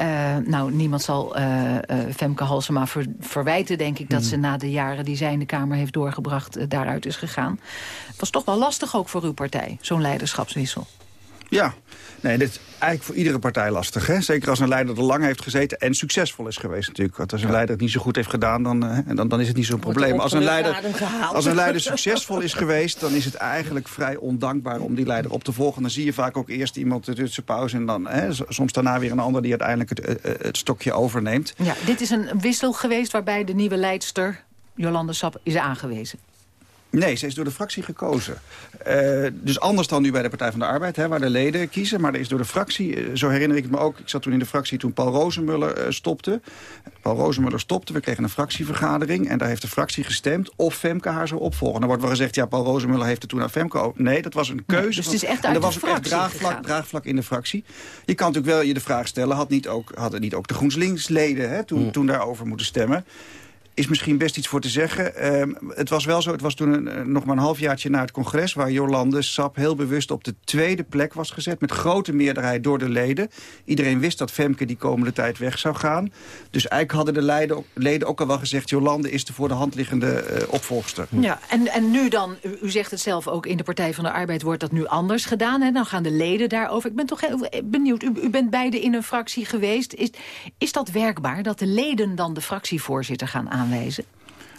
Uh, nou, niemand zal uh, Femke Halsema ver, verwijten, denk ik... dat Hmm. ze na de jaren die zij in de Kamer heeft doorgebracht... daaruit is gegaan. Het was toch wel lastig ook voor uw partij, zo'n leiderschapswissel. Ja, nee, dit is eigenlijk voor iedere partij lastig. Hè? Zeker als een leider er lang heeft gezeten en succesvol is geweest natuurlijk. Want als een leider het niet zo goed heeft gedaan, dan, uh, dan, dan is het niet zo'n probleem. Als een, leider, als een leider succesvol is geweest, dan is het eigenlijk vrij ondankbaar om die leider op te volgen. Dan zie je vaak ook eerst iemand de tussen pauze en dan hè, soms daarna weer een ander die uiteindelijk het, uh, het stokje overneemt. Ja, dit is een wissel geweest waarbij de nieuwe leidster, Jolande Sap, is aangewezen. Nee, ze is door de fractie gekozen. Uh, dus anders dan nu bij de Partij van de Arbeid, hè, waar de leden kiezen. Maar er is door de fractie, uh, zo herinner ik het me ook... ik zat toen in de fractie toen Paul Rozenmuller uh, stopte. Paul Rozenmuller stopte, we kregen een fractievergadering... en daar heeft de fractie gestemd of Femke haar zou opvolgen. Dan wordt wel gezegd, ja, Paul Rozenmuller heeft het toen naar Femke... Nee, dat was een keuze. Nee, dus het is echt en uit er was de ook echt draagvlak, draagvlak in de fractie. Je kan natuurlijk wel je de vraag stellen... had niet ook, hadden niet ook de GroenLinks-leden hè, toen, mm. toen daarover moeten stemmen is misschien best iets voor te zeggen. Um, het was wel zo, het was toen een, nog maar een halfjaartje na het congres... waar Jolande Sap heel bewust op de tweede plek was gezet... met grote meerderheid door de leden. Iedereen wist dat Femke die komende tijd weg zou gaan. Dus eigenlijk hadden de leden, leden ook al wel gezegd... Jolande is de voor de hand liggende uh, opvolgster. Ja, en, en nu dan, u, zegt het zelf ook... in de Partij van de Arbeid wordt dat nu anders gedaan. Hè? Dan gaan de leden daarover. Ik ben toch heel benieuwd, u, u bent beide in een fractie geweest. Is, is dat werkbaar, dat de leden dan de fractievoorzitter gaan aanwijzen?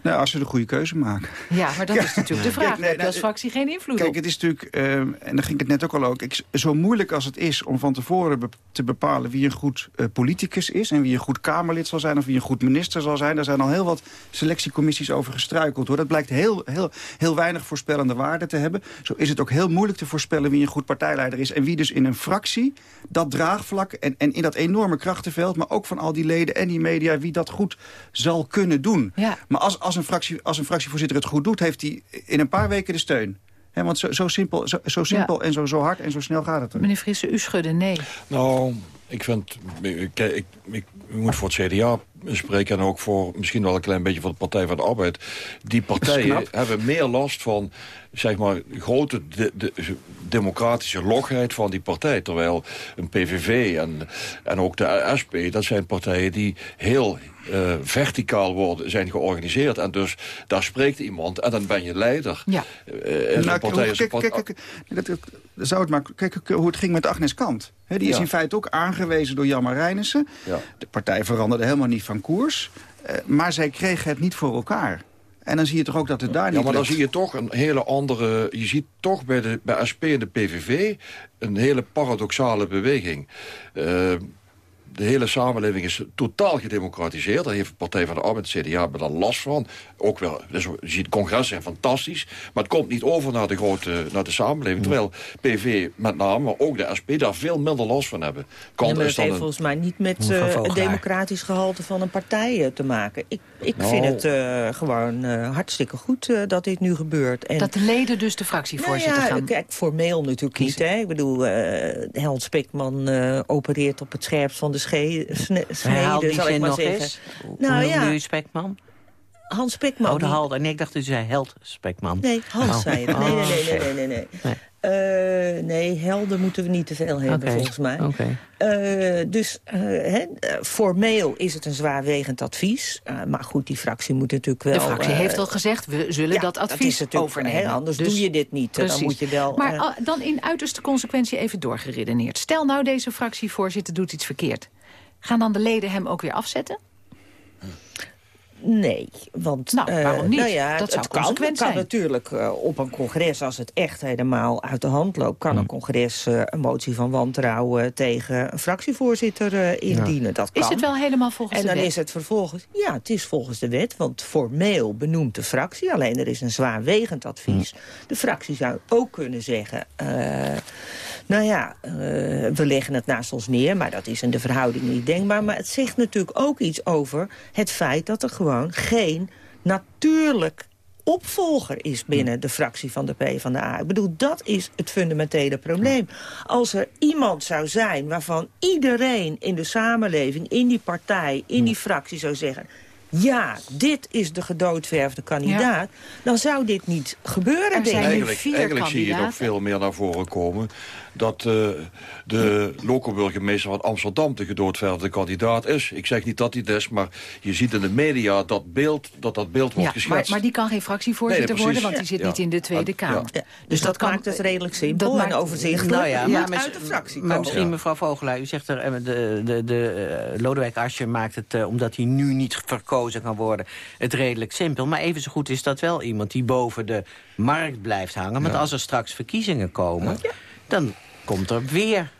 Nou, als ze de goede keuze maken. Ja, maar dat ja. is natuurlijk de vraag. Kijk, nee, als fractie geen invloed kijk, op. het is natuurlijk, uh, en daar ging het net ook al ook... Ik, zo moeilijk als het is om van tevoren be te bepalen... wie een goed uh, politicus is en wie een goed Kamerlid zal zijn... of wie een goed minister zal zijn. Daar zijn al heel wat selectiecommissies over gestruikeld. Hoor. Dat blijkt heel, heel, heel weinig voorspellende waarde te hebben. Zo is het ook heel moeilijk te voorspellen wie een goed partijleider is... en wie dus in een fractie dat draagvlak en, en in dat enorme krachtenveld... maar ook van al die leden en die media... wie dat goed zal kunnen doen. Ja. Maar als, als, een fractie, als een fractievoorzitter het goed doet... heeft hij in een paar weken de steun. He, want zo, zo simpel, zo, zo simpel ja. en zo, zo hard en zo snel gaat het er. Meneer Frisse, u schudde nee. Nou, ik vind... Ik, ik, ik, u moet voor het CDA spreken en ook voor misschien wel een klein beetje voor de Partij van de Arbeid. Die partijen hebben meer last van zeg maar, grote de, de, democratische logheid van die partij. Terwijl een PVV en, en ook de SP, dat zijn partijen die heel uh, verticaal worden, zijn georganiseerd. En dus daar spreekt iemand en dan ben je leider. Ja. Uh, nou, partij kijk, kijk, kijk, zou het maar, kijk hoe het ging met Agnes Kant. He, die is ja. in feite ook aangewezen door Jan Marijnissen. Ja. De partij veranderde helemaal niet van koers. Uh, maar zij kregen het niet voor elkaar. En dan zie je toch ook dat het daar ja, niet Ja, maar dan zie je toch een hele andere... Je ziet toch bij, de, bij SP en de PVV een hele paradoxale beweging. Uh, de hele samenleving is totaal gedemocratiseerd. Daar heeft de Partij van de Arbeid, het CDA, er last van. Ook wel, dus je ziet, congressen zijn fantastisch. Maar het komt niet over naar de, grote, naar de samenleving. Terwijl PV met name, maar ook de SP, daar veel minder last van hebben. Kan ja, maar dat heeft een... volgens mij niet met uh, het democratisch gehalte van een partij uh, te maken. Ik, ik Nou. vind het uh, gewoon hartstikke goed dat dit nu gebeurt. En, dat de leden dus de fractievoorzitter nou ja, gaan Kijk, formeel natuurlijk kiezen. niet. Hè? Ik bedoel, Held Spekman opereert op het scherpst van de Herhaal zal ik maar nog zeggen. Eens. Nou Hoe ja, u Spekman? Hans Spekman. Oh, de Halder. Nee, ik dacht u zei Held Spekman. Nee, Hans Oh. zei het. Nee, nee, nee, nee, Oh, nee, nee. nee. Nee. Eh, nee, helden moeten we niet te veel hebben, volgens mij. oké. Eh, dus eh, hè, formeel is het een zwaarwegend advies. Eh, maar goed, die fractie moet natuurlijk wel... De fractie heeft al gezegd, we zullen ja, dat dat advies is overnemen. hè, anders Dus- doe je dit niet. Dan moet je wel... Maar dan in uiterste consequentie even doorgeredeneerd. Stel nou deze fractievoorzitter doet iets verkeerd. Gaan dan de leden hem ook weer afzetten? Nee, want... Nou, eh, waarom niet? nou ja, Dat het, zou het kan, consequent het kan zijn. natuurlijk eh, op een congres, als het echt helemaal uit de hand loopt... kan een congres eh, een motie van wantrouwen tegen een fractievoorzitter eh, indienen. Dat kan. Is het wel helemaal volgens En de dan wet? is het vervolgens... Ja, het is volgens de wet, want formeel benoemt de fractie. Alleen er is een zwaarwegend advies. De fractie zou ook kunnen zeggen... nou ja, eh, we leggen het naast ons neer, maar dat is in de verhouding niet denkbaar. Maar het zegt natuurlijk ook iets over het feit dat er gewoon geen natuurlijk opvolger is binnen de fractie van de PvdA. Ik bedoel, dat is het fundamentele probleem. Als er iemand zou zijn waarvan iedereen in de samenleving, in die partij, in die fractie zou zeggen ja, dit is de gedoodverfde kandidaat... dan zou dit niet gebeuren, denk ik. Eigenlijk, eigenlijk zie je nog veel meer naar voren komen dat uh, de lokale burgemeester van Amsterdam de gedoodverde kandidaat is. Ik zeg niet dat hij is, maar je ziet in de media dat beeld, dat, dat beeld wordt geschetst. Maar, maar die kan geen fractievoorzitter worden, want die zit niet in de Tweede Kamer. Dus, dus dat, maakt het redelijk simpel dat en overzichtelijk. Nou ja, maar, uit de fractie Maar misschien, mevrouw Vogelaar, u zegt er, eh, de, de, de, uh, Lodewijk Asscher maakt het, uh, omdat hij nu niet verkozen kan worden, het redelijk simpel. Maar even zo goed is dat wel iemand die boven de markt blijft hangen. Want als er straks verkiezingen komen, dan komt er weer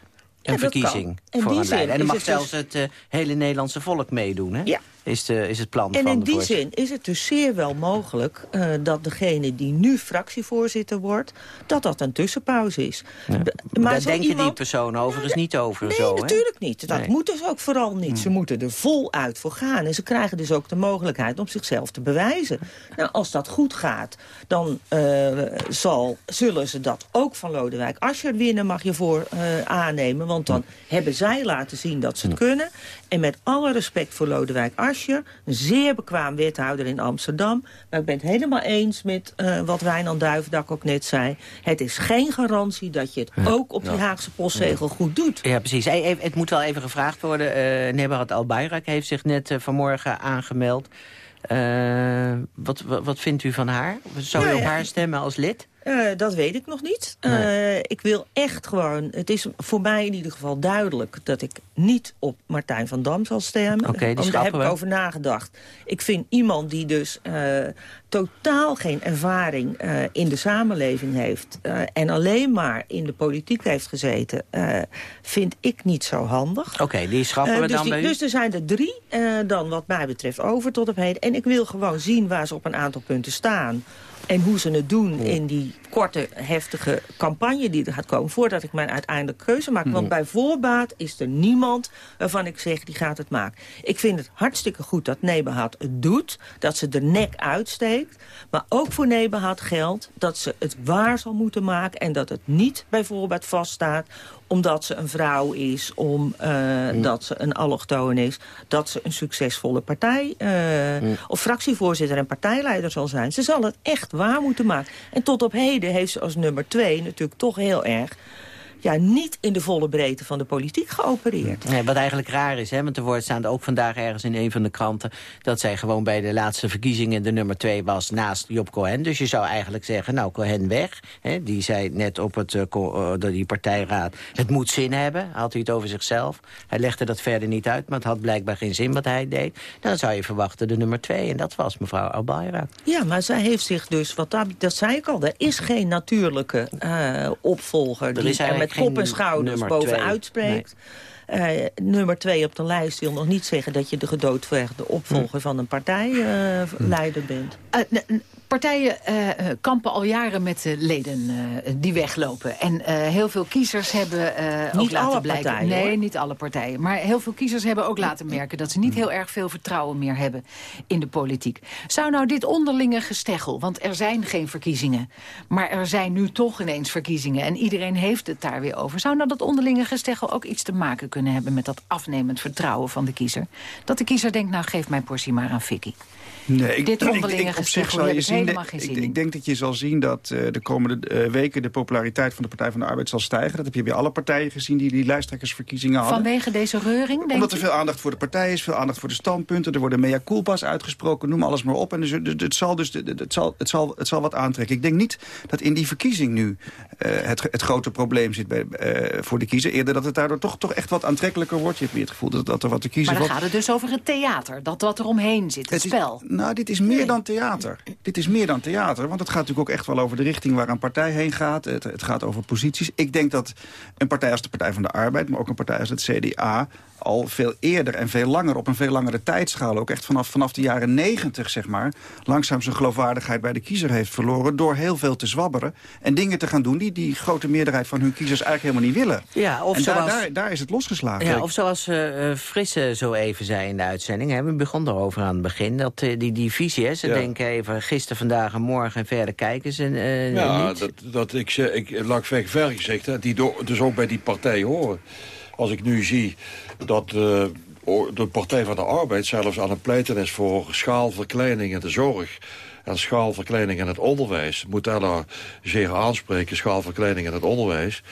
een verkiezing voor een leider. En dan mag zelfs dus- het uh, hele Nederlandse volk meedoen, hè? Ja, is, de, is het plan en van in die zin is het dus zeer wel mogelijk uh, dat degene die nu fractievoorzitter wordt, dat dat een tussenpauze is. Ja. Maar Daar denken iemand... die personen overigens niet over. Nee, zo, natuurlijk niet. Dat nee. moeten ze ook vooral niet. Hmm. Ze moeten er voluit voor gaan. En ze krijgen dus ook de mogelijkheid om zichzelf te bewijzen. Nou, als dat goed gaat, dan uh, zal, zullen ze dat ook van Lodewijk Asscher winnen, mag je voor uh, aannemen. Want dan hmm. hebben zij laten zien dat ze het hmm. kunnen. En met alle respect voor Lodewijk Asscher, een zeer bekwaam wethouder in Amsterdam. Maar ik ben het helemaal eens met uh, wat Wijnand Duivendak ook net zei. Het is geen garantie dat je het ja. ook op die Haagse postzegel ja. goed doet. Ja, precies. Het moet wel even gevraagd worden. Uh, Nebahat Al-Bayrak heeft zich net uh, vanmorgen aangemeld. Uh, wat, wat, wat, vindt u van haar? Zou u op haar stemmen als lid? Uh, dat weet ik nog niet. Nee. Uh, ik wil echt gewoon... Het is voor mij in ieder geval duidelijk... dat ik niet op Martijn van Dam zal stemmen. Okay, die Daar heb we. ik over nagedacht. Ik vind iemand die dus uh, totaal geen ervaring in de samenleving heeft... en alleen maar in de politiek heeft gezeten... vind ik niet zo handig. Oké, okay, die schrappen we dus dan die, bij? Dus er zijn er drie dan wat mij betreft over tot op heden. En ik wil gewoon zien waar ze op een aantal punten staan... En hoe ze het doen in die korte, heftige campagne die er gaat komen... voordat ik mijn uiteindelijke keuze maak. Want bij voorbaat is er niemand waarvan ik zeg, die gaat het maken. Ik vind het hartstikke goed dat Nebahat het doet. Dat ze de nek uitsteekt. Maar ook voor Nebahat geldt dat ze het waar zal moeten maken... en dat het niet bij voorbaat vaststaat omdat ze een vrouw is, omdat uh, mm. ze een allochtoon is... dat ze een succesvolle partij uh, mm. of fractievoorzitter en partijleider zal zijn. Ze zal het echt waar moeten maken. En tot op heden heeft ze als nummer twee natuurlijk toch heel erg ja, niet in de volle breedte van de politiek geopereerd. Nee, wat eigenlijk raar is, hè, want er wordt staan ook vandaag ergens in een van de kranten... dat zij gewoon bij de laatste verkiezingen de nummer twee was naast Job Cohen. Dus je zou eigenlijk zeggen, nou, Cohen weg. Hè, die zei net op het, uh, uh, die partijraad, het moet zin hebben. Had hij het over zichzelf. Hij legde dat verder niet uit, maar het had blijkbaar geen zin wat hij deed. Dan zou je verwachten de nummer twee, en dat was mevrouw Albayra. Ja, maar zij heeft zich dus, wat dat, dat zei ik al, er is geen natuurlijke uh, opvolger... Er die is er met kop en schouders bovenuit spreekt. Nee. Uh, nummer twee op de lijst wil nog niet zeggen dat je de gedoodvergde opvolger hm. van een partijleider uh, bent. Uh, Partijen uh, kampen al jaren met uh, leden uh, die weglopen. En heel veel kiezers hebben niet ook laten alle blijken... Partijen, nee, hoor. niet alle partijen. Maar heel veel kiezers hebben ook laten merken... dat ze niet heel erg veel vertrouwen meer hebben in de politiek. Zou nou dit onderlinge gesteggel... want er zijn geen verkiezingen... maar er zijn nu toch ineens verkiezingen... en iedereen heeft het daar weer over. Zou nou dat onderlinge gesteggel ook iets te maken kunnen hebben... met dat afnemend vertrouwen van de kiezer? Dat de kiezer denkt, nou geef mijn portie maar aan Vicky. Nee, ik, Dit onderlinge ik, ik, op zich zal je zien, helemaal geen zin ik, in. ik denk dat je zal zien dat uh, de komende uh, weken de populariteit van de Partij van de Arbeid zal stijgen. Dat heb je bij alle partijen gezien die die lijsttrekkersverkiezingen hadden. Vanwege deze reuring, denk Omdat er veel aandacht voor de partij is, veel aandacht voor de standpunten. Er worden mea culpa's uitgesproken, noem alles maar op. En dus, het, zal dus, het, zal, het, zal, het zal wat aantrekken. Ik denk niet dat in die verkiezing nu uh, het, het grote probleem zit bij, voor de kiezer. Eerder dat het daardoor toch, toch echt wat aantrekkelijker wordt. Je hebt weer het gevoel dat, dat er wat te kiezen Maar dan gaat het dus over het theater, dat wat er omheen zit, het, het spel. Is, nou, dit is meer dan theater. Dit is meer dan theater, want het gaat natuurlijk ook echt wel over de richting waar een partij heen gaat. Het, het gaat over posities. Ik denk dat een partij als de Partij van de Arbeid, maar ook een partij als het CDA al veel eerder en veel langer, op een veel langere tijdschaal... ook echt vanaf, vanaf de jaren negentig, zeg maar... langzaam zijn geloofwaardigheid bij de kiezer heeft verloren... door heel veel te zwabberen en dingen te gaan doen... die die grote meerderheid van hun kiezers eigenlijk helemaal niet willen. Ja, of en zoals, daar, daar, daar, is het losgeslagen. Ja, of zoals uh, Frisse zo even zei in de uitzending... Hè, we begonnen erover aan het begin, dat uh, die, die visie... Hè, ze ja. denken even, gisteren vandaag en morgen en verder kijken ze uh, ja, niet. dat, dat ik, ik laat ver, ver gezegd, hè, die do, dus ook bij die partij horen. Als ik nu zie dat uh, de Partij van de Arbeid zelfs aan het pleiten is voor schaalverkleining in de zorg en schaalverkleining in het onderwijs. Moet daar zeer aanspreken, schaalverkleining in het onderwijs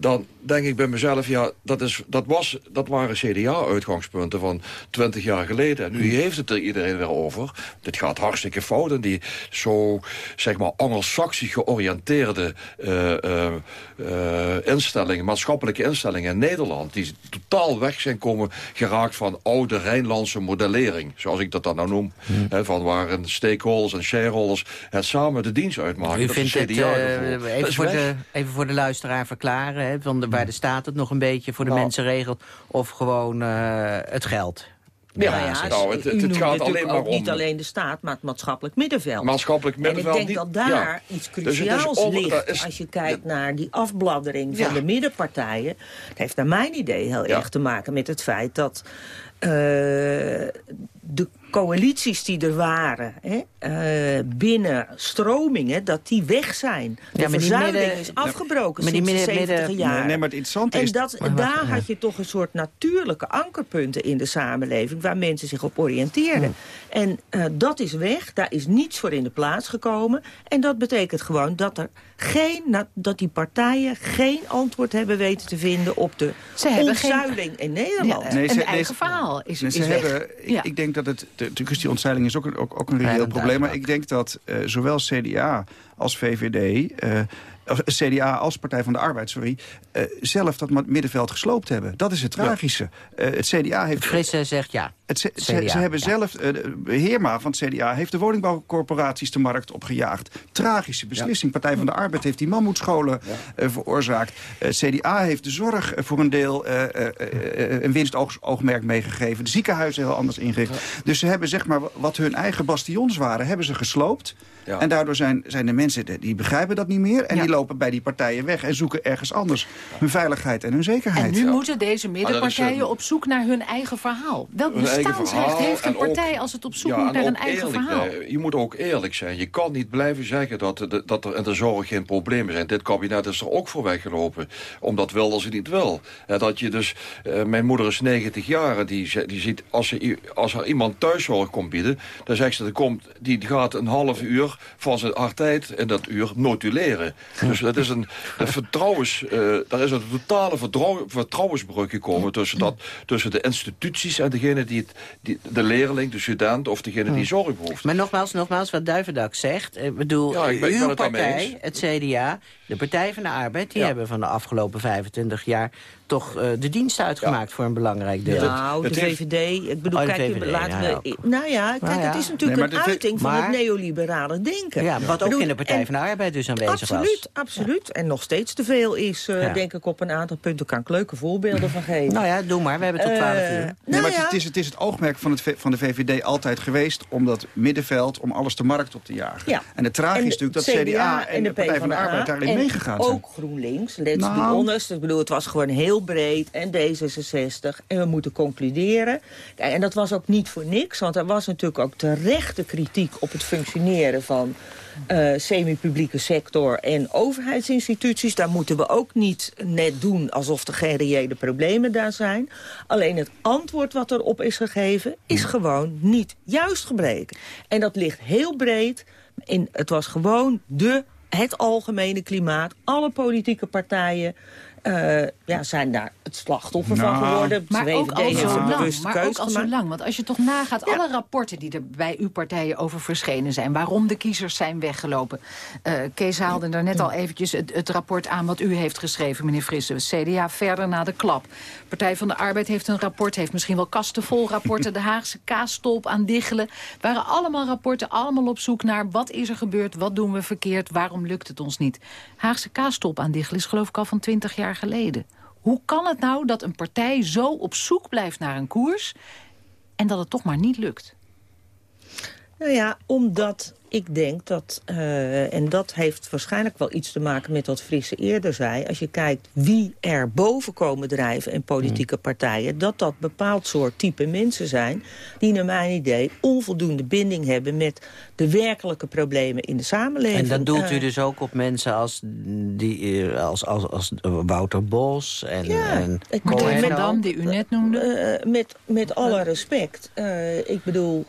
dan denk ik bij mezelf, ja, dat, is, dat, was, dat waren CDA-uitgangspunten van 20 jaar geleden. En nu heeft het er iedereen weer over. Dit gaat hartstikke fout. En die zo, zeg maar, anglo-saxisch georiënteerde uh, uh, uh, instellingen, maatschappelijke instellingen in Nederland, die totaal weg zijn komen geraakt van oude Rijnlandse modellering, zoals ik dat dan nou noem. Hmm. Van waar stakeholders en shareholders het samen de dienst uitmaken. U vindt het, even, voor de, even voor de luisteraar verklaren van waar de staat het nog een beetje voor de nou. mensen regelt... of gewoon uh, het geld. Ja, nou ja, nou, het, het, het gaat alleen maar om... niet alleen de staat, maar het maatschappelijk middenveld. Maatschappelijk middenveld. En ik denk dat daar iets dus cruciaals ligt. Als je kijkt naar die afbladdering van de middenpartijen... het heeft naar mijn idee heel erg te maken met het feit dat... Uh, de coalities die er waren hè, uh, binnen stromingen, dat die weg zijn. De ja, verzuiling is afgebroken sinds de 70 jaar. Nee, maar het interessante en is... Dat, daar had je toch een soort natuurlijke ankerpunten in de samenleving... waar mensen zich op oriënteerden. En uh, dat is weg, daar is niets voor in de plaats gekomen. En dat betekent gewoon dat, er geen, dat die partijen geen antwoord hebben weten te vinden... op de ontzuiling in Nederland. nee, een eigen verhaal is, is weg. Hebben, ik, ik denk dat het natuurlijk is die ontzeiling is ook een, ook, ook een reëel probleem. Maar ik denk dat uh, zowel CDA als VVD... Uh, CDA als Partij van de Arbeid, sorry, uh, zelf dat middenveld gesloopt hebben. Dat is het tragische. Ja. Uh, het CDA heeft... Frisse zegt ja. Het, ze, CDA, ze, hebben ja. zelf, uh, Heerma van het CDA heeft de woningbouwcorporaties de markt opgejaagd. Tragische beslissing. Ja. Partij van de Arbeid heeft die mammoetscholen veroorzaakt. CDA heeft de zorg voor een deel een winstoogmerk meegegeven. De ziekenhuizen heel anders ingericht. Dus ze hebben zeg maar wat hun eigen bastions waren, hebben ze gesloopt. En daardoor zijn, zijn de mensen, die begrijpen dat niet meer. En die lopen bij die partijen weg en zoeken ergens anders hun veiligheid en hun zekerheid. En nu moeten deze middenpartijen op zoek naar hun eigen verhaal. Welk bestaansrecht heeft een partij als het op zoek moet naar een eigen verhaal? Je moet ook eerlijk zijn. Je kan niet blijven zeggen dat, de, dat er in de zorg geen problemen zijn. Dit kabinet is er ook voor weggelopen. Omdat wil ze niet wil. dat je dus, uh, mijn moeder is 90 jaar en die, die ziet, als, er, als er iemand thuiszorg komt bieden, dan zegt ze, er komt, die gaat een half uur van zijn tijd in dat uur notuleren. Dus dat is een, een vertrouwens, uh, daar is een totale vertrouwensbreuk gekomen tussen, dat, tussen de instituties en degene die, het, die de leerling, de student of degene die zorg behoeft. Maar nogmaals, nogmaals wat Duivendak zegt. Ik bedoel, ja, ik ben, uw partij, het CDA, de Partij van de Arbeid... die hebben van de afgelopen 25 jaar toch uh, de dienst uitgemaakt voor een belangrijk deel. Nou, de VVD, ik bedoel, oh, kijk, VVD, laten ja, we... Nou ja, kijk, nou, het is natuurlijk nee, een uiting van het neoliberale denken. Ja, wat ook bedoel, in de Partij van de Arbeid dus aanwezig absoluut, was. Absoluut, absoluut. En nog steeds te veel is, uh, denk ik, op een aantal punten. kan ik leuke voorbeelden van geven. Nou ja, doe maar, we hebben tot 12 uh, uur. Nee, nou maar het, is, het is het oogmerk van, het, van de VVD altijd geweest... om dat middenveld, om alles de markt op te jagen. Ja. En het tragisch is natuurlijk dat CDA en de Partij van de Arbeid daarin meegegaan zijn. ook GroenLinks, let's be nou. honest. Ik bedoel, het was gewoon heel breed en D66. En we moeten concluderen. En dat was ook niet voor niks, want er was natuurlijk ook terechte kritiek op het functioneren van uh, semi-publieke sector en overheidsinstituties. Daar moeten we ook niet net doen alsof er geen reële problemen daar zijn. Alleen het antwoord wat erop is gegeven is gewoon niet juist gebleken. En dat ligt heel breed. In, het was gewoon de, het algemene klimaat. Alle politieke partijen uh, ja, zijn daar het slachtoffer van nou. geworden. Maar ook al zo lang. Maar ook al zo lang. Want als je toch nagaat, alle rapporten die er bij uw partijen over verschenen zijn... waarom de kiezers zijn weggelopen. Uh, Kees haalde daar net al eventjes het, het, rapport aan wat u heeft geschreven, meneer Frisse. CDA verder naar de klap. Partij van de Arbeid heeft een rapport, heeft misschien wel kasten vol rapporten. De Haagse kaasstolp aan Diggelen. waren allemaal rapporten, allemaal op zoek naar wat is er gebeurd... wat doen we verkeerd, waarom lukt het ons niet. Haagse kaasstolp aan Diggelen is geloof ik al van 20 jaar geleden. Hoe kan het nou dat een partij zo op zoek blijft naar een koers... en dat het toch maar niet lukt? Nou ja, omdat ik denk dat, uh, en dat heeft waarschijnlijk wel iets te maken met wat Frisse eerder zei... als je kijkt wie er boven komen drijven en politieke mm. partijen... dat dat bepaald soort type mensen zijn... die naar mijn idee onvoldoende binding hebben met de werkelijke problemen in de samenleving. En dan doelt u dus ook op mensen als, die, als, als, als Wouter Bos en, ja, en Cohen die u net noemde? Uh, met, met alle respect. Uh, ik bedoel...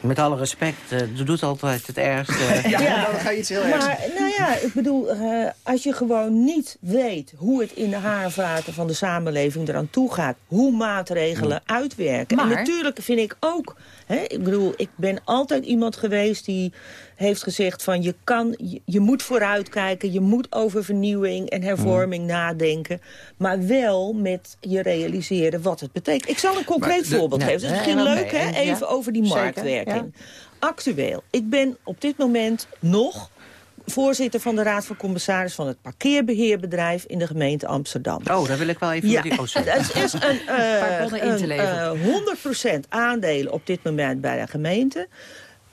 Met alle respect, uh, ze doet altijd het ergste. ja, ja, dan ga je iets heel ergs. Maar nou ja, ik bedoel, uh, als je gewoon niet weet hoe het in de haarvaten van de samenleving eraan toe gaat, hoe maatregelen ja. uitwerken. Maar... En natuurlijk vind ik ook, hè, ik bedoel, ik ben altijd iemand geweest die heeft gezegd van je, kan, je, je moet vooruitkijken, je moet over vernieuwing en hervorming mm. nadenken. Maar wel met je realiseren wat het betekent. Ik zal een concreet de, voorbeeld geven. Dat is misschien leuk, hè? Even ja, over die marktwerking. Ja. Actueel. Ik ben op dit moment nog voorzitter van de Raad van Commissaris van het parkeerbeheerbedrijf in de gemeente Amsterdam. Oh, daar wil ik wel even ja, die Het is een, uh, een, 100% aandelen op dit moment bij de gemeente.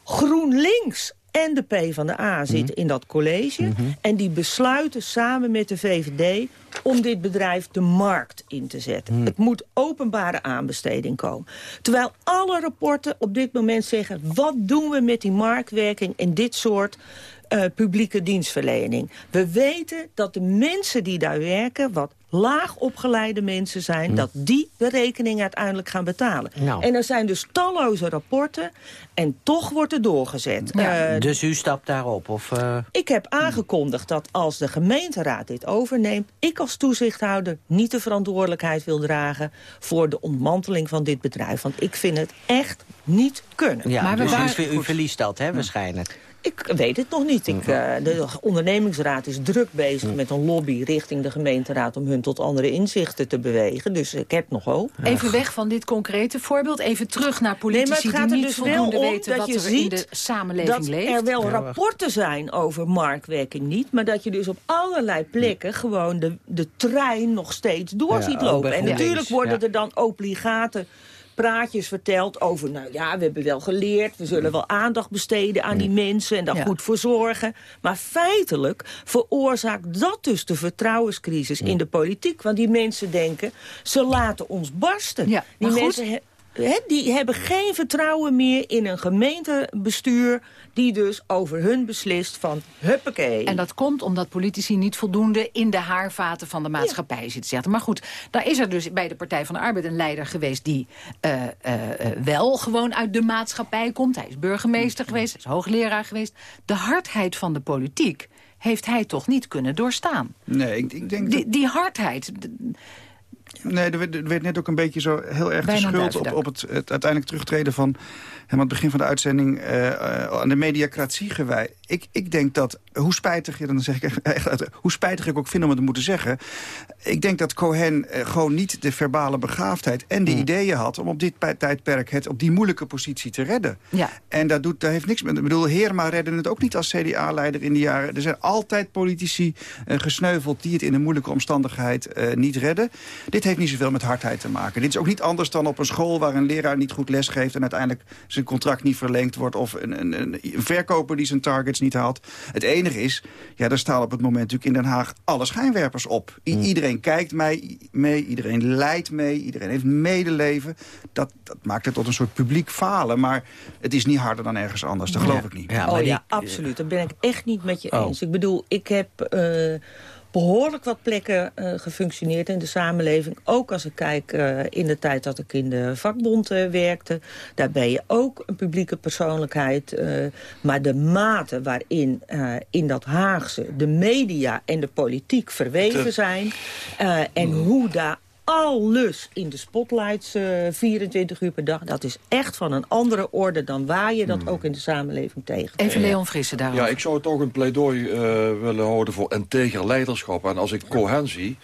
GroenLinks en de P van de A zitten mm in dat college. Mm -hmm. En die besluiten samen met de VVD om dit bedrijf de markt in te zetten. Mm. Het moet openbare aanbesteding komen. Terwijl alle rapporten op dit moment zeggen... wat doen we met die marktwerking in dit soort uh, publieke dienstverlening. We weten dat de mensen die daar werken, wat laag opgeleide mensen zijn... Hm. dat die de rekening uiteindelijk gaan betalen. Nou. En er zijn dus talloze rapporten en toch wordt er doorgezet. Ja. Uh, dus u stapt daarop? Of, uh... Ik heb aangekondigd dat als de gemeenteraad dit overneemt... ik als toezichthouder niet de verantwoordelijkheid wil dragen... voor de ontmanteling van dit bedrijf. Want ik vind het echt niet kunnen. Ja, maar dus waren... u, u verliest dat, hè, waarschijnlijk. Ik weet het nog niet. Ik, uh, de ondernemingsraad is druk bezig met een lobby richting de gemeenteraad... om hun tot andere inzichten te bewegen. Dus ik heb nog hoop. Even weg van dit concrete voorbeeld. Even terug naar politici nee, die niet dus voldoende weten wat er ziet in de samenleving dat leeft. er wel rapporten zijn over marktwerking niet... maar dat je dus op allerlei plekken gewoon de, de trein nog steeds door ziet lopen. En natuurlijk worden er dan obligaten praatjes verteld over... nou ja, we hebben wel geleerd, we zullen wel aandacht besteden aan die mensen... en daar goed voor zorgen. Maar feitelijk veroorzaakt dat dus de vertrouwenscrisis in de politiek. Want die mensen denken, ze laten ons barsten. Ja, die mensen die hebben geen vertrouwen meer in een gemeentebestuur... die dus over hun beslist van huppakee. En dat komt omdat politici niet voldoende in de haarvaten van de maatschappij ja. zitten zetten. Maar goed, daar is er dus bij de Partij van de Arbeid een leider geweest... die uh, uh, wel gewoon uit de maatschappij komt. Hij is burgemeester geweest, hij is hoogleraar geweest. De hardheid van de politiek heeft hij toch niet kunnen doorstaan. Nee, ik, ik denk... Die, die hardheid... Nee, er werd, er werd, net ook een beetje zo heel erg de schuld op, op het, het, uiteindelijk terugtreden van helemaal het begin van de uitzending uh, aan de mediacratie gewijd. Ik, ik denk dat, hoe spijtig, dan zeg ik echt, hoe spijtig ik ook vind om het te moeten zeggen. Ik denk dat Cohen uh, gewoon niet de verbale begaafdheid en de mm. ideeën had om op dit tijdperk het op die moeilijke positie te redden. Ja. En dat, doet, dat heeft niks met. Ik bedoel, Heerma redde het ook niet als CDA-leider in de jaren. Er zijn altijd politici gesneuveld die het in een moeilijke omstandigheid niet redden. Dit heeft niet zoveel met hardheid te maken. Dit is ook niet anders dan op een school waar een leraar niet goed lesgeeft en uiteindelijk zijn contract niet verlengd wordt... of een, een, een, verkoper die zijn targets niet haalt. Het enige is, ja, daar staan op het moment natuurlijk in Den Haag alle schijnwerpers op. I mm. Iedereen kijkt mij mee, iedereen leidt mee, iedereen heeft medeleven. Dat, dat maakt het tot een soort publiek falen. Maar het is niet harder dan ergens anders, dat geloof ik niet. Ja, oh ja, absoluut. Dat ben ik echt niet met je oh. eens. Ik bedoel, ik heb... Uh, behoorlijk wat plekken uh, gefunctioneerd in de samenleving. Ook als ik kijk uh, in de tijd dat ik in de vakbond uh, werkte. Daar ben je ook een publieke persoonlijkheid. maar de mate waarin in dat Haagse de media en de politiek verweven zijn... en hoe daar alles in de spotlights uh, 24 uur per dag. Dat is echt van een andere orde dan waar je dat hmm. ook in de samenleving tegen. Even Leon Frisse daarover. Ja, ik zou toch een pleidooi uh, willen houden voor integer leiderschap. En als ik Cohen zie,